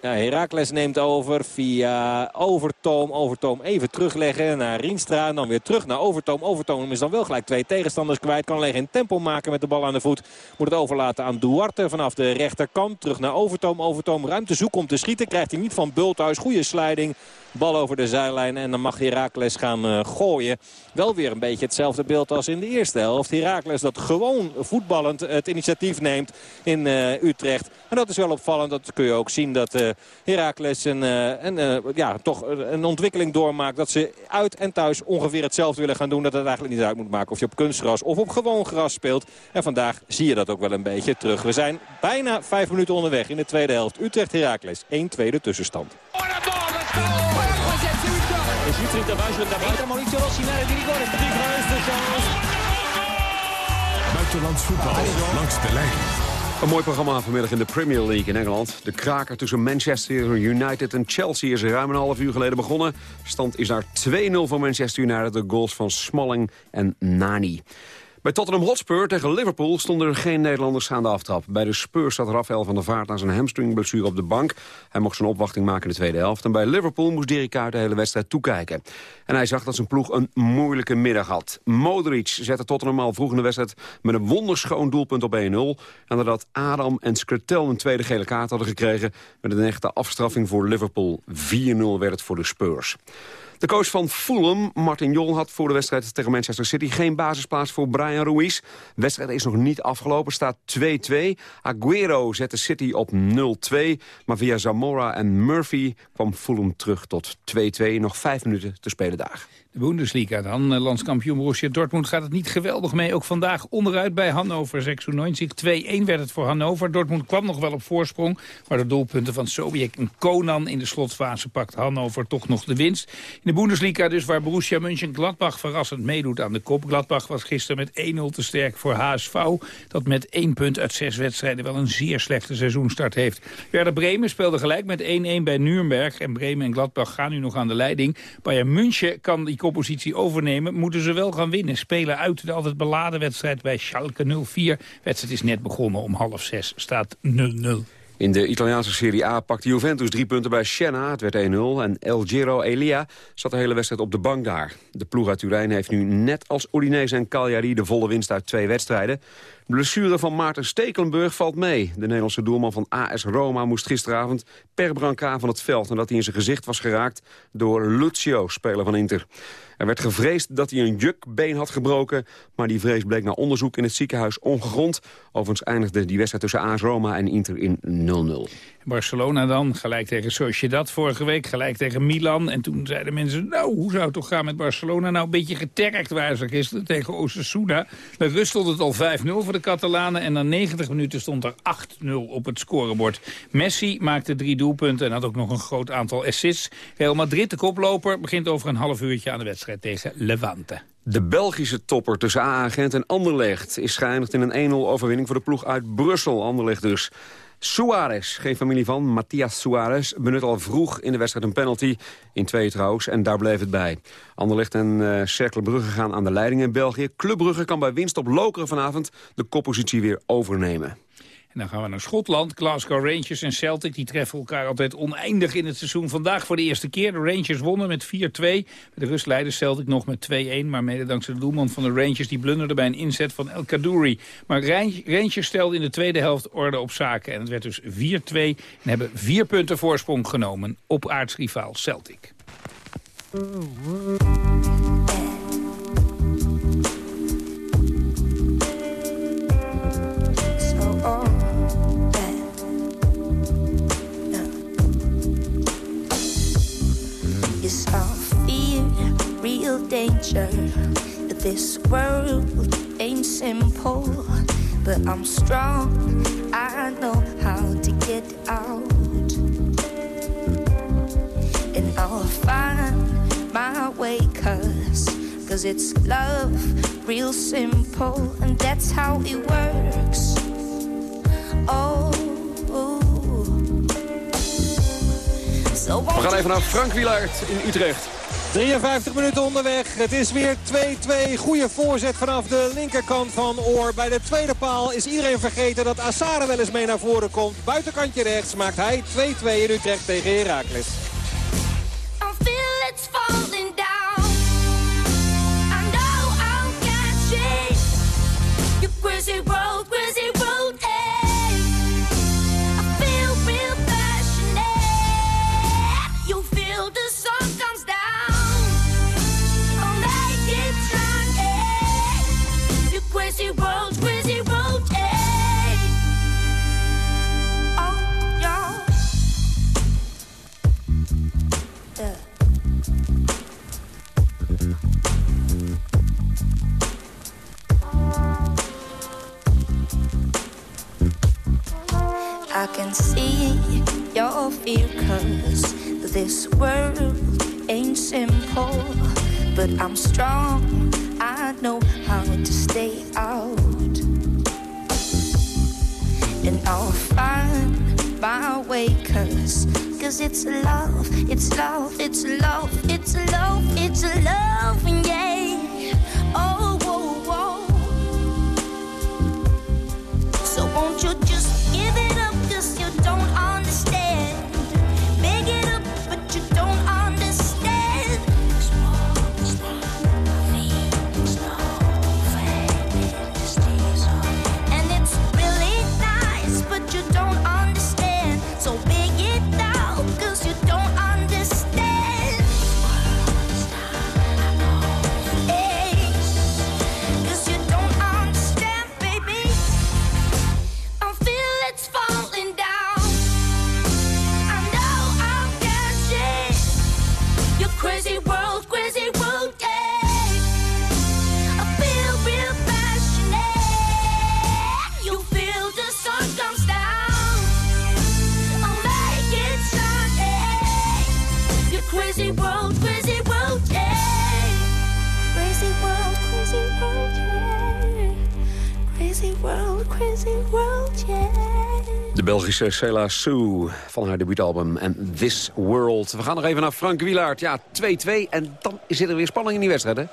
Ja, Heracles neemt over via Overtoom. Overtoom even terugleggen naar Rienstra. En dan weer terug naar Overtoom. Overtoom is dan wel gelijk twee tegenstanders kwijt. Kan alleen geen tempo maken met de bal aan de voet. Moet het overlaten aan Duarte vanaf de rechterkant. Terug naar Overtoom. Overtoom ruimte zoeken om te schieten. Krijgt hij niet van Bulthuis. Goede sliding. Bal over de zijlijn en dan mag Heracles gaan eh, gooien. Wel weer een beetje hetzelfde beeld als in de eerste helft. Heracles dat gewoon voetballend het initiatief neemt in eh, Utrecht. En dat is wel opvallend. Dat kun je ook zien dat eh Heracles een, ja, toch een ontwikkeling doormaakt. Dat ze uit en thuis ongeveer hetzelfde willen gaan doen. Dat het eigenlijk niet uit moet maken of je op kunstgras of op gewoon gras speelt. En vandaag zie je dat ook wel een beetje terug. We zijn bijna vijf minuten onderweg in de tweede helft. Utrecht-Heracles 1-2 de tussenstand. Esitri Tavaggio davanti Maurizio Rossi in area di rigore. Di. Buitenlands voetbal langs de lijn. Een mooi programma vanmiddag in de Premier League in Engeland. De kraker tussen Manchester United en Chelsea is ruim een half uur geleden begonnen. Stand is daar 2-0 voor Manchester United. De goals van Smalling en Nani. Bij Tottenham Hotspur tegen Liverpool stonden er geen Nederlanders aan de aftrap. Bij de Spurs zat Rafael van der Vaart aan zijn hamstringblessure op de bank. Hij mocht zijn opwachting maken in de tweede helft. En bij Liverpool moest Dirk Kuyt de hele wedstrijd toekijken. En hij zag dat zijn ploeg een moeilijke middag had. Modric zette Tottenham al vroeg in de wedstrijd met een wonderschoon doelpunt op 1-0. En nadat Adam en Skirtel een tweede gele kaart hadden gekregen... met een echte afstraffing voor Liverpool. 4-0 werd het voor de Spurs. De coach van Fulham, Martin Jol, had voor de wedstrijd tegen Manchester City geen basisplaats voor Brian Ruiz. De wedstrijd is nog niet afgelopen, staat 2-2. Aguero zette City op 0-2, maar via Zamora en Murphy kwam Fulham terug tot 2-2. Nog vijf minuten te spelen daar. De Bundesliga dan. Eh, Landskampioen Borussia Dortmund gaat het niet geweldig mee. Ook vandaag onderuit bij Hannover 96. 2-1 werd het voor Hannover. Dortmund kwam nog wel op voorsprong. Maar de doelpunten van Sobiek en Konan in de slotfase pakt Hannover toch nog de winst. In de Bundesliga dus waar Borussia Mönchengladbach verrassend meedoet aan de kop. Gladbach was gisteren met 1-0 te sterk voor HSV. Dat met één punt uit zes wedstrijden wel een zeer slechte seizoenstart heeft. Werder Bremen speelde gelijk met 1-1 bij Nuremberg. En Bremen en Gladbach gaan nu nog aan de leiding. Bayern München kan die koppositie overnemen. Moeten ze wel gaan winnen. Spelen uit de altijd beladen wedstrijd bij Schalke 04. wedstrijd is net begonnen om half zes. Staat 0-0. In de Italiaanse Serie A pakte Juventus drie punten bij Siena. Het werd 1-0 en El Giro Elia zat de hele wedstrijd op de bank daar. De ploeg uit Turijn heeft nu net als Udinese en Cagliari... de volle winst uit twee wedstrijden. De blessure van Maarten Stekelenburg valt mee. De Nederlandse doelman van AS Roma moest gisteravond per brancard van het veld... nadat hij in zijn gezicht was geraakt door Lucio, speler van Inter. Er werd gevreesd dat hij een jukbeen had gebroken... maar die vrees bleek na onderzoek in het ziekenhuis ongegrond. Overigens eindigde die wedstrijd tussen AS Roma en Inter in 0-0. Barcelona dan, gelijk tegen Sociedad vorige week, gelijk tegen Milan. En toen zeiden mensen, nou, hoe zou het toch gaan met Barcelona? Nou, een beetje geterkt waren ze gisteren tegen Osasuna. De rust stond het al 5-0 voor de Catalanen. En na 90 minuten stond er 8-0 op het scorebord. Messi maakte drie doelpunten en had ook nog een groot aantal assists. Real Madrid, de koploper, begint over een half uurtje aan de wedstrijd tegen Levante. De Belgische topper tussen AA-agent en Anderlecht... is geëindigd in een 1-0 overwinning voor de ploeg uit Brussel. Anderlecht dus. Suarez, geen familie van, Matthias Suarez... benut al vroeg in de wedstrijd een penalty, in twee trouwens, en daar bleef het bij. Anderlecht en uh, Cercle Brugge gaan aan de leiding in België. Club Brugge kan bij winst op Lokeren vanavond de koppositie weer overnemen. En dan gaan we naar Schotland. Glasgow Rangers en Celtic die treffen elkaar altijd oneindig in het seizoen. Vandaag voor de eerste keer. De Rangers wonnen met 4-2. De rust leidde Celtic nog met 2-1. Maar mede dankzij de doelman van de Rangers... die blunderde bij een inzet van El Kadouri. Maar Rangers stelde in de tweede helft orde op zaken. En het werd dus 4-2. En hebben vier punten voorsprong genomen op aardsrivaal Celtic. Yes, real danger. This world ain't simple, but I'm strong. I know how to get out, and I'll find my way. Cause, cause it's love, real simple, and that's how it works. Oh. We gaan even naar Frank Wielaert in Utrecht. 53 minuten onderweg. Het is weer 2-2. Goede voorzet vanaf de linkerkant van Oor. Bij de tweede paal is iedereen vergeten dat Assare wel eens mee naar voren komt. Buitenkantje rechts maakt hij 2-2 in Utrecht tegen Heracles. It's love Belgische Cela Sue van haar debuutalbum en This World. We gaan nog even naar Frank Wielaert. Ja, 2-2 en dan zit er weer spanning in die wedstrijd, hè?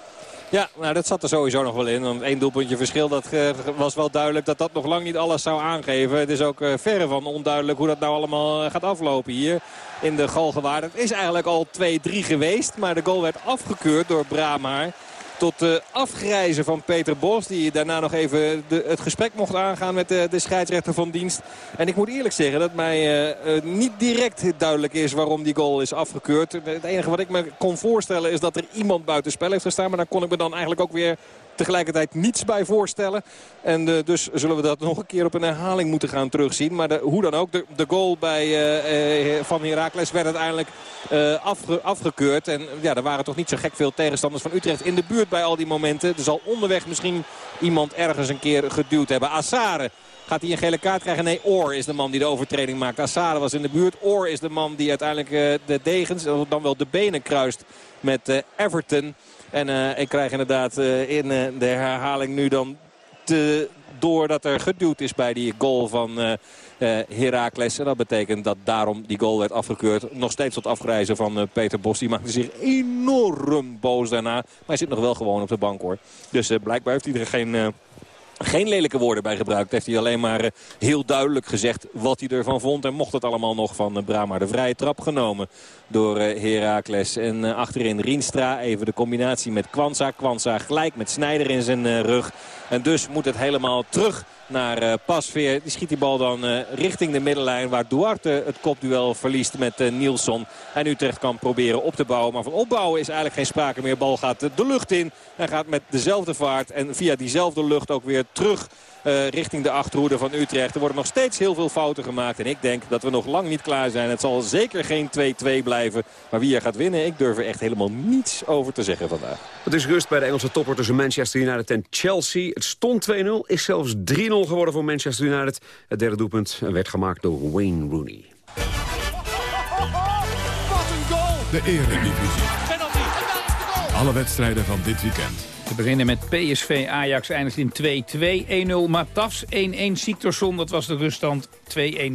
Ja, nou dat zat er sowieso nog wel in. Één doelpuntje verschil, dat eh, was wel duidelijk dat dat nog lang niet alles zou aangeven. Het is ook eh, verre van onduidelijk hoe dat nou allemaal eh, gaat aflopen hier in de Galgenwaard. Het is eigenlijk al 2-3 geweest, maar de goal werd afgekeurd door Brahmaar. Tot de afgrijzen van Peter Bos. Die daarna nog even de, het gesprek mocht aangaan met de, de scheidsrechter van dienst. En ik moet eerlijk zeggen dat mij eh, eh, niet direct duidelijk is waarom die goal is afgekeurd. Het enige wat ik me kon voorstellen is dat er iemand buiten spel heeft gestaan. Maar daar kon ik me dan eigenlijk ook weer tegelijkertijd niets bij voorstellen. En uh, dus zullen we dat nog een keer op een herhaling moeten gaan terugzien. Maar hoe dan ook, de, de goal bij, uh, uh, van Heracles werd uiteindelijk afge, afgekeurd. En ja, er waren toch niet zo gek veel tegenstanders van Utrecht in de buurt bij al die momenten. Er zal onderweg misschien iemand ergens een keer geduwd hebben. Assare Gaat hij een gele kaart krijgen? Nee, Oor is de man die de overtreding maakt. Assade was in de buurt. Oor is de man die uiteindelijk de degens, dan wel de benen kruist met Everton. En uh, ik krijg inderdaad in de herhaling nu dan te, door dat er geduwd is bij die goal van uh, Heracles. En dat betekent dat daarom die goal werd afgekeurd. Nog steeds tot afgrijzen van Peter Bos. Die maakte zich enorm boos daarna. Maar hij zit nog wel gewoon op de bank hoor. Dus blijkbaar heeft hij geen geen lelijke woorden bij gebruikt. Heeft hij alleen maar uh, heel duidelijk gezegd wat hij ervan vond. En mocht het allemaal nog van uh, Brahma de vrije trap genomen door uh, Heracles. En achterin Rienstra even de combinatie met Kwanza. Kwanza gelijk met Snijder in zijn rug. En dus moet het helemaal terug naar uh, Pasveer. Die schiet die bal dan uh, richting de middenlijn waar Duarte het kopduel verliest met uh, Nielsen. En Utrecht kan proberen op te bouwen. Maar van opbouwen is eigenlijk geen sprake meer. Bal gaat de lucht in. En gaat met dezelfde vaart en via diezelfde lucht ook weer terug uh, richting de achterhoede van Utrecht. Er worden nog steeds heel veel fouten gemaakt. En ik denk dat we nog lang niet klaar zijn. Het zal zeker geen 2-2 blijven. Maar wie er gaat winnen, ik durf er echt helemaal niets over te zeggen vandaag. Het is rust bij de Engelse topper tussen Manchester United en Chelsea. Het stond 2-0, is zelfs 3-0 geworden voor Manchester United. Het derde doelpunt werd gemaakt door Wayne Rooney. Wat een goal! De Eredivisie. Penalty. Alle wedstrijden van dit weekend. We beginnen met PSV Ajax eindigt in 2-2. 1-0 Matafs, 1-1 Siktorsson, dat was de ruststand. 2-1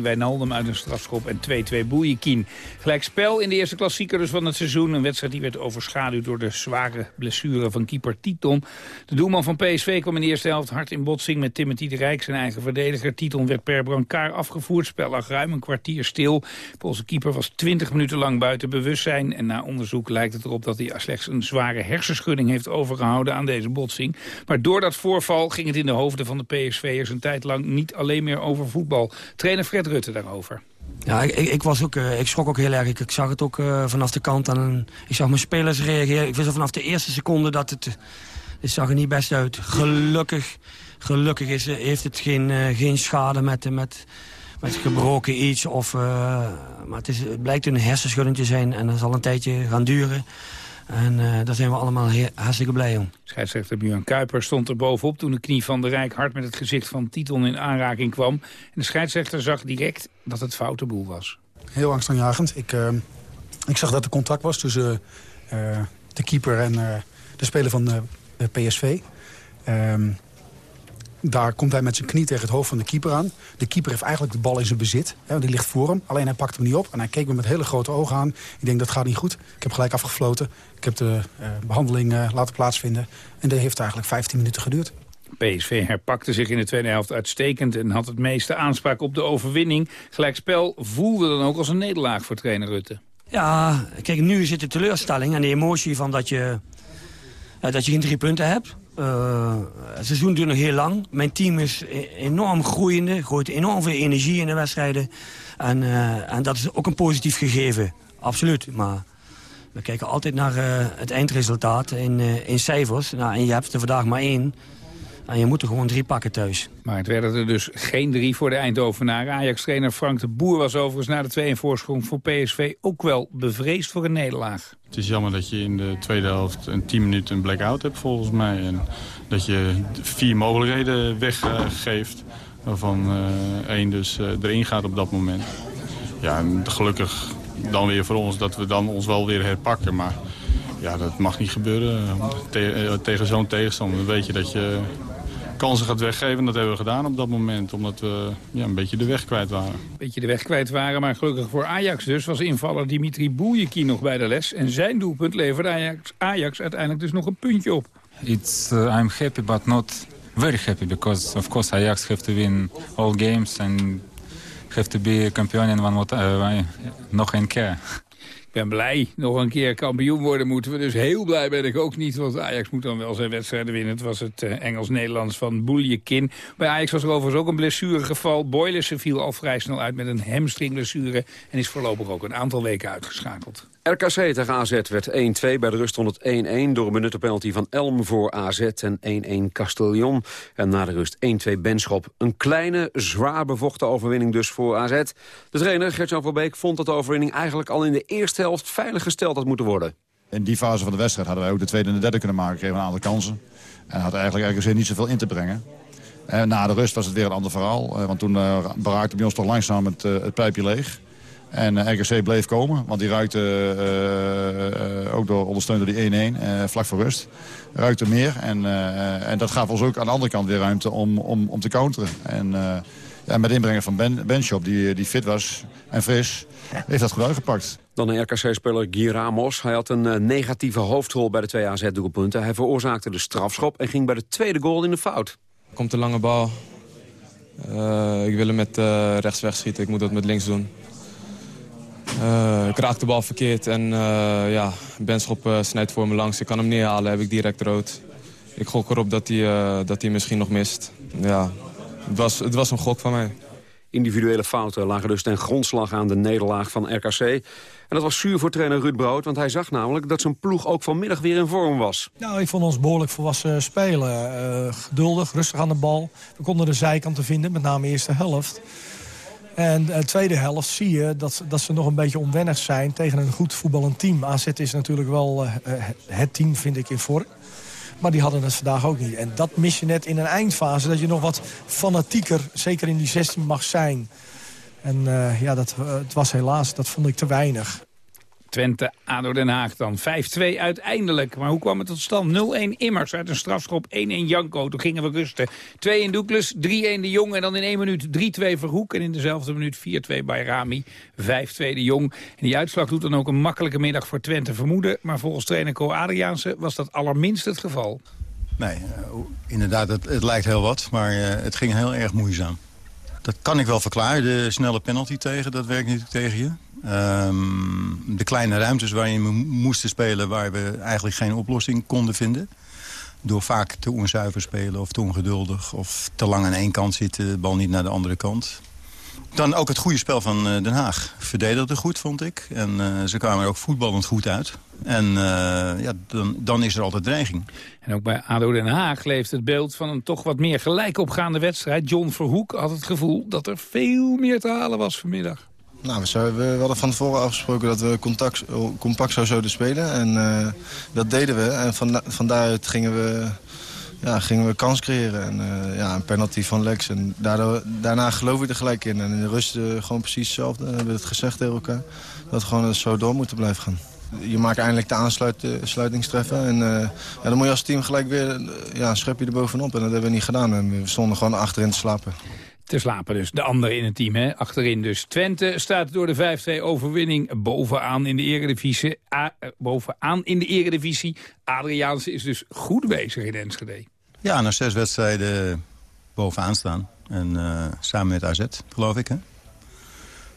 Wijnaldum uit een strafschop en 2-2 Boeikien. Gelijk spel in de eerste klassieker dus van het seizoen. Een wedstrijd die werd overschaduwd door de zware blessure van keeper Titon. De doelman van PSV kwam in de eerste helft hard in botsing met Timothy de Rijk, zijn eigen verdediger. Titon werd per brancard afgevoerd. Spel lag ruim een kwartier stil. Onze keeper was 20 minuten lang buiten bewustzijn. En na onderzoek lijkt het erop dat hij slechts een zware hersenschudding heeft overgehouden aan deze botsing. Maar door dat voorval ging het in de hoofden van de PSV'ers een tijd lang niet alleen meer over voetbal. Trainer Fred Rutte daarover. Ja, ik, ik, was ook, uh, ik schrok ook heel erg. Ik, zag het ook uh, vanaf de kant. En ik zag mijn spelers reageren. Ik wist al vanaf de eerste seconde dat het... Het zag er niet best uit. Gelukkig, gelukkig is, heeft het geen, uh, geen schade met, met, met gebroken iets. Of, maar het, is, blijkt een hersenschudding te zijn. En dat zal een tijdje gaan duren. En uh, daar zijn we allemaal heel, hartstikke blij om. Scheidsrechter Björn Kuiper stond er bovenop toen de knie van de Rijk hard met het gezicht van Titon in aanraking kwam. En de scheidsrechter zag direct dat het foute boel was. Heel angstaanjagend. Ik, uh, ik zag dat er contact was tussen uh, de keeper en de speler van de PSV. Um, daar komt hij met zijn knie tegen het hoofd van de keeper aan. De keeper heeft eigenlijk de bal in zijn bezit. Hè, die ligt voor hem. Alleen hij pakt hem niet op. En hij keek me met hele grote ogen aan. Ik denk, dat gaat niet goed. Ik heb gelijk afgefloten. Ik heb de uh, behandeling uh, laten plaatsvinden. En dat heeft eigenlijk 15 minuten geduurd. PSV herpakte zich in de tweede helft uitstekend... en had het meeste aanspraak op de overwinning. Gelijkspel voelde dan ook als een nederlaag voor trainer Rutte. Ja, kijk, nu zit de teleurstelling en de emotie van dat je, uh, dat je geen drie punten hebt. Het seizoen duurt nog heel lang. Mijn team is enorm groeiende. Gooit enorm veel energie in de wedstrijden. En, uh, en dat is ook een positief gegeven. Absoluut. Maar we kijken altijd naar uh, het eindresultaat in, in cijfers. Nou, en je hebt er vandaag maar één. En je moet er gewoon drie pakken thuis. Maar het werden er dus geen drie voor de Eindhovenaren. Ajax-trainer Frank de Boer was overigens na de 2-1 voorsprong voor PSV ook wel bevreesd voor een nederlaag. Het is jammer dat je in de tweede helft een 10 minuten een blackout hebt volgens mij. En dat je vier mogelijkheden weggeeft. waarvan uh, één dus uh, erin gaat op dat moment. Ja, en gelukkig dan weer voor ons dat we dan ons wel weer herpakken. Maar ja, dat mag niet gebeuren. Te tegen zo'n tegenstander weet je dat je kansen gaat weggeven. Dat hebben we gedaan op dat moment, omdat we ja, een beetje de weg kwijt waren. Een beetje de weg kwijt waren, maar gelukkig voor Ajax dus... was invaller Dimitri Boujeki nog bij de les. En zijn doelpunt leverde Ajax, Ajax uiteindelijk dus nog een puntje op. It's uh, I'm happy, but not very happy because of course Ajax have to win all games and have to be kampioen in one more time. nog een keer. Ben blij. Nog een keer kampioen worden moeten we. Dus heel blij ben ik ook niet. Want Ajax moet dan wel zijn wedstrijden winnen. Het was het eh, Engels-Nederlands van Boeljekin. Bij Ajax was er overigens ook een blessuregeval. Boylissen viel al vrij snel uit met een hamstringblessure. En is voorlopig ook een aantal weken uitgeschakeld. RKC tegen AZ werd 1-2. Bij de rust stond het 1-1 door een benutte penalty van Elm voor AZ en 1-1 Castellon. En na de rust 1-2 Benschop. Een kleine, zwaar bevochten overwinning dus voor AZ. De trainer Gert-Jan Beek vond dat de overwinning eigenlijk al in de eerste helft veilig gesteld had moeten worden. In die fase van de wedstrijd hadden wij ook de tweede en de derde kunnen maken. Kregen een aantal kansen. En had eigenlijk RKC niet zoveel in te brengen. En na de rust was het weer een ander verhaal. eh, Want toen uh, beraakte bij ons toch langzaam het, uh, het pijpje leeg. En uh, RKC bleef komen, want die ruikte, uh, uh, ook door, ondersteund door die 1-1, vlak voor rust, ruikte meer. En, en dat gaf ons ook aan de andere kant weer ruimte om, om, om te counteren. En ja, met inbrengen van ben, Benchop, die, die fit was en fris, heeft dat goed uitgepakt. Dan een RKC-speler Guy Ramos. Hij had een negatieve hoofdrol bij de twee AZ-doelpunten. Hij veroorzaakte de strafschop en ging bij de tweede goal in de fout. Komt een lange bal. ik wil hem met rechts wegschieten, ik moet dat met links doen. Uh, ik raak de bal verkeerd en uh, ja, Benschop uh, snijdt voor me langs. Ik kan hem niet halen, heb ik direct rood. Ik gok erop dat hij, dat hij misschien nog mist. Ja, het was, het was een gok van mij. Individuele fouten lagen dus ten grondslag aan de nederlaag van RKC. En dat was zuur voor trainer Ruud Brood, want hij zag namelijk dat zijn ploeg ook vanmiddag weer in vorm was. Nou, ik vond ons behoorlijk volwassen spelen. geduldig, rustig aan de bal. We konden de zijkanten vinden, met name de eerste helft. En de tweede helft zie je dat, dat ze nog een beetje onwennig zijn tegen een goed voetballend team. AZ is natuurlijk wel uh, het team, vind ik, in vorm. Maar die hadden het vandaag ook niet. En dat mis je net in een eindfase. Dat je nog wat fanatieker, zeker in die 16, mag zijn. En ja, dat, het was helaas, dat vond ik te weinig. Twente, ADO Den Haag dan. 5-2 uiteindelijk. Maar hoe kwam het tot stand? 0-1 Immers uit een strafschop, 1-1 Janko. Toen gingen we rusten. 2 in Douglas, 3-1 de Jong. En dan in 1 minuut 3-2 Verhoek. En in dezelfde minuut 4-2 bij Rami. 5-2 de Jong. En die uitslag doet dan ook een makkelijke middag voor Twente vermoeden. Maar volgens trainer Co Adriaanse was dat allerminst het geval. Nee, uh, inderdaad, het, het, lijkt heel wat. Maar uh, het ging heel erg moeizaam. Dat kan ik wel verklaren. De snelle penalty tegen, dat werkt niet tegen je. Um, de kleine ruimtes waarin we moesten spelen... waar we eigenlijk geen oplossing konden vinden. Door vaak te onzuiver spelen of te ongeduldig... of te lang aan één kant zitten, de bal niet naar de andere kant. Dan ook het goede spel van uh, Den Haag. Verdedigde goed, vond ik. En uh, ze kwamen er ook voetballend goed uit. En uh, ja, dan, dan is er altijd dreiging. En ook bij ADO Den Haag leeft het beeld van een toch wat meer gelijk opgaande wedstrijd. John Verhoek had het gevoel dat er veel meer te halen was vanmiddag. Nou, we, we, hadden van tevoren afgesproken dat we contact, compact zo zouden spelen. En uh, dat deden we. En van, van daaruit gingen we, ja, gingen we kans creëren. En uh, ja, een penalty van Lex. En daarna geloof ik er gelijk in. En in de rust uh, gewoon precies hetzelfde. We hebben het gezegd tegen elkaar. Dat we gewoon zo door moeten blijven gaan. Je maakt eindelijk de aansluitingstreffen. En ja, dan moet je als team gelijk weer ja, een schepje erbovenop. En dat hebben we niet gedaan. We stonden gewoon achterin te slapen te slapen dus. De andere in het team, hè? achterin dus. Twente staat door de 5-2 overwinning bovenaan in de eredivisie. A, bovenaan in de eredivisie. Adriaanse is dus goed bezig in Enschede. Ja, na zes wedstrijden bovenaan staan. En uh, samen met AZ, geloof ik. Hè?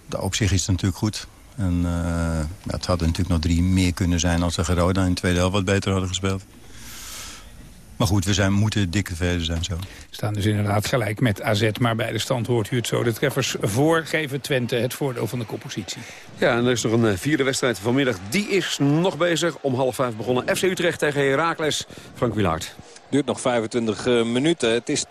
De, op zich is het natuurlijk goed. En ja, het hadden natuurlijk nog drie meer kunnen zijn... als de Geroda in de tweede helft wat beter hadden gespeeld. Maar goed, we zijn, moeten dikke verder zijn zo. Staan dus inderdaad gelijk met AZ, maar bij de stand hoort u het zo. De treffers voor geven Twente het voordeel van de koppositie. Ja, en er is nog een vierde wedstrijd vanmiddag. Die is nog bezig. Om half vijf begonnen. FC Utrecht tegen Heracles. Frank Wilaert. Duurt nog 25 minuten. Het is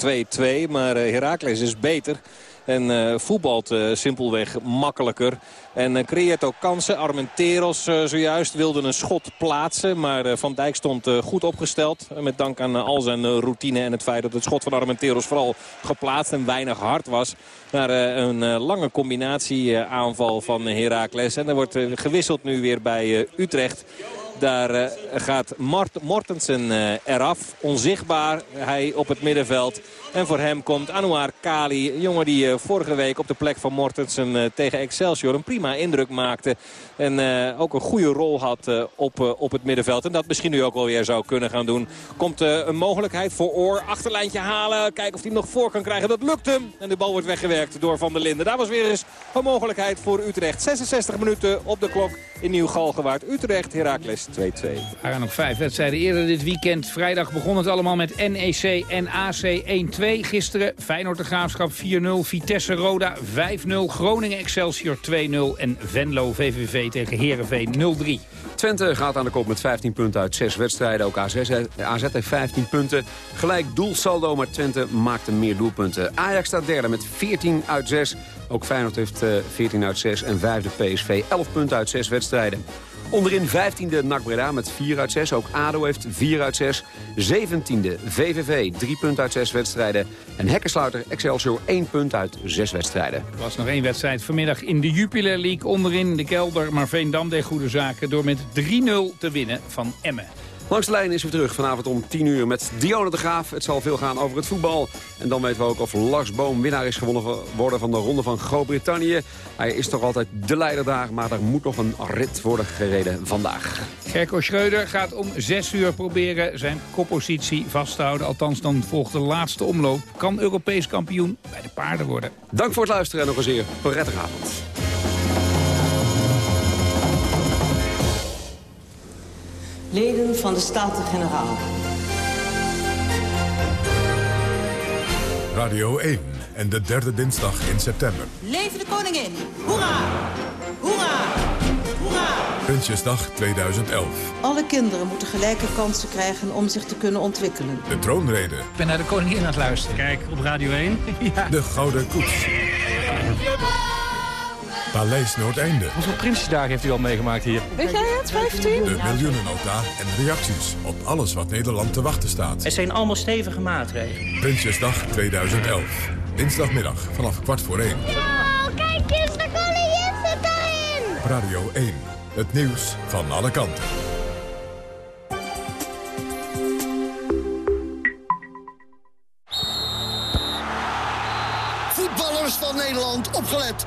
2-2, maar Heracles is beter. En uh, voetbalt uh, simpelweg makkelijker. En uh, creëert ook kansen. Armenteros zojuist wilde een schot plaatsen. Maar Van Dijk stond goed opgesteld. Met dank aan al zijn routine en het feit dat het schot van Armenteros vooral geplaatst en weinig hard was. Naar een lange combinatieaanval van Heracles. En er wordt gewisseld nu weer bij Utrecht. Daar eh, gaat Mart Mortensen eh, eraf. Onzichtbaar, hij op het middenveld. En voor hem komt Anouar Kali. Een jongen die eh, vorige week op de plek van Mortensen tegen Excelsior een prima indruk maakte. En ook een goede rol had op, op het middenveld. En dat misschien nu ook wel weer zou kunnen gaan doen. Komt een mogelijkheid voor Oor. Achterlijntje halen. Kijken of hij nog voor kan krijgen. Dat lukt hem. En de bal wordt weggewerkt door Van der Linden. Daar was weer eens een mogelijkheid voor Utrecht. 66 minuten op de klok in Nieuw-Galgenwaard. Utrecht, Heracles 2-2. Er waren nog vijf wedstrijden eerder dit weekend. Vrijdag begon het allemaal met NEC en AC 1-2. Gisteren Feyenoord de Graafschap 4-0. Vitesse Roda 5-0. Groningen Excelsior 2-0. En Venlo VVV tegen Heerenveen 0-3. Twente gaat aan de kop met 15 punten uit 6 wedstrijden. Ook AZ, AZ heeft 15 punten. Gelijk doelsaldo, maar Twente maakte meer doelpunten. Ajax staat derde met 14 uit 6. Ook Feyenoord heeft eh, 14 uit 6. En vijfde PSV 11 punten uit 6 wedstrijden. Onderin 15e NAC Breda met 4 uit 6. Ook ADO heeft 4 uit 6. 17e VVV 3 punten uit 6 wedstrijden. En Hekkensluiter Excelsior 1 punt uit 6 wedstrijden. Er was nog één wedstrijd vanmiddag in de Jupiler League. Onderin de kelder, maar Veendam deed goede zaken... door met 3-0 te winnen van Emmen. Langs de lijn is weer terug vanavond om 10 uur met Dionne de Graaf. Het zal veel gaan over het voetbal. En dan weten we ook of Lars Boom winnaar is gewonnen van de Ronde van Groot-Brittannië. Hij is toch altijd de leider daar, maar er moet nog een rit worden gereden vandaag. Gerko Schreuder gaat om 6 uur proberen zijn koppositie vast te houden. Althans, dan volgt de laatste omloop. Kan Europees kampioen bij de paarden worden. Dank voor het luisteren en nog een zeer prettige avond. Leden van de Staten-Generaal. Radio 1 en de derde dinsdag in september. Leven de koningin! Hoera! Hoera! Hoera! Prinsjesdag 2011. Alle kinderen moeten gelijke kansen krijgen om zich te kunnen ontwikkelen. De troonrede. Ik ben naar de koningin aan het luisteren. Kijk, op Radio 1. Ja. De Gouden Koets. Paleis Noordeinde. Hoeveel Prinsjesdagen heeft u al meegemaakt hier? Weet jij het, 15? De miljoenennota en reacties op alles wat Nederland te wachten staat. Het zijn allemaal stevige maatregelen. Prinsjesdag 2011. Dinsdagmiddag vanaf kwart voor één. Oh, kijk eens, de koningin zit daarin! Radio 1. Het nieuws van alle kanten. Voetballers van Nederland, opgelet.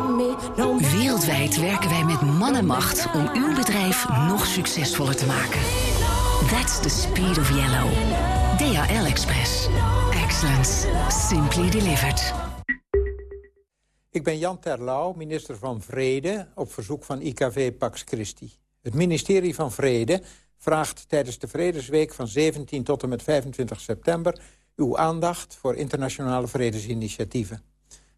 Wereldwijd werken wij met man en macht om uw bedrijf nog succesvoller te maken. That's the speed of yellow. DHL Express. Excellence. Simply delivered. Ik ben Jan Terlouw, minister van Vrede, op verzoek van IKV Pax Christi. Het ministerie van Vrede vraagt tijdens de Vredesweek van 17 tot en met 25 september... uw aandacht voor internationale vredesinitiatieven.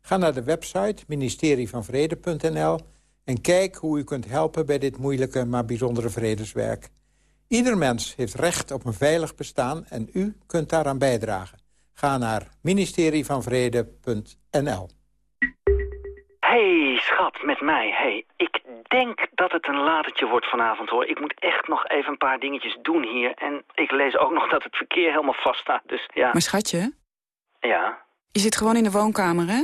Ga naar de website ministerievanvrede.nl en kijk hoe u kunt helpen bij dit moeilijke maar bijzondere vredeswerk. Ieder mens heeft recht op een veilig bestaan en u kunt daaraan bijdragen. Ga naar ministerievanvrede.nl. Hey, schat, met mij. Hey, ik denk dat het een latertje wordt vanavond, hoor. Ik moet echt nog even een paar dingetjes doen hier. En ik lees ook nog dat het verkeer helemaal vast staat, dus ja. Maar schatje, Ja? je zit gewoon in de woonkamer, hè?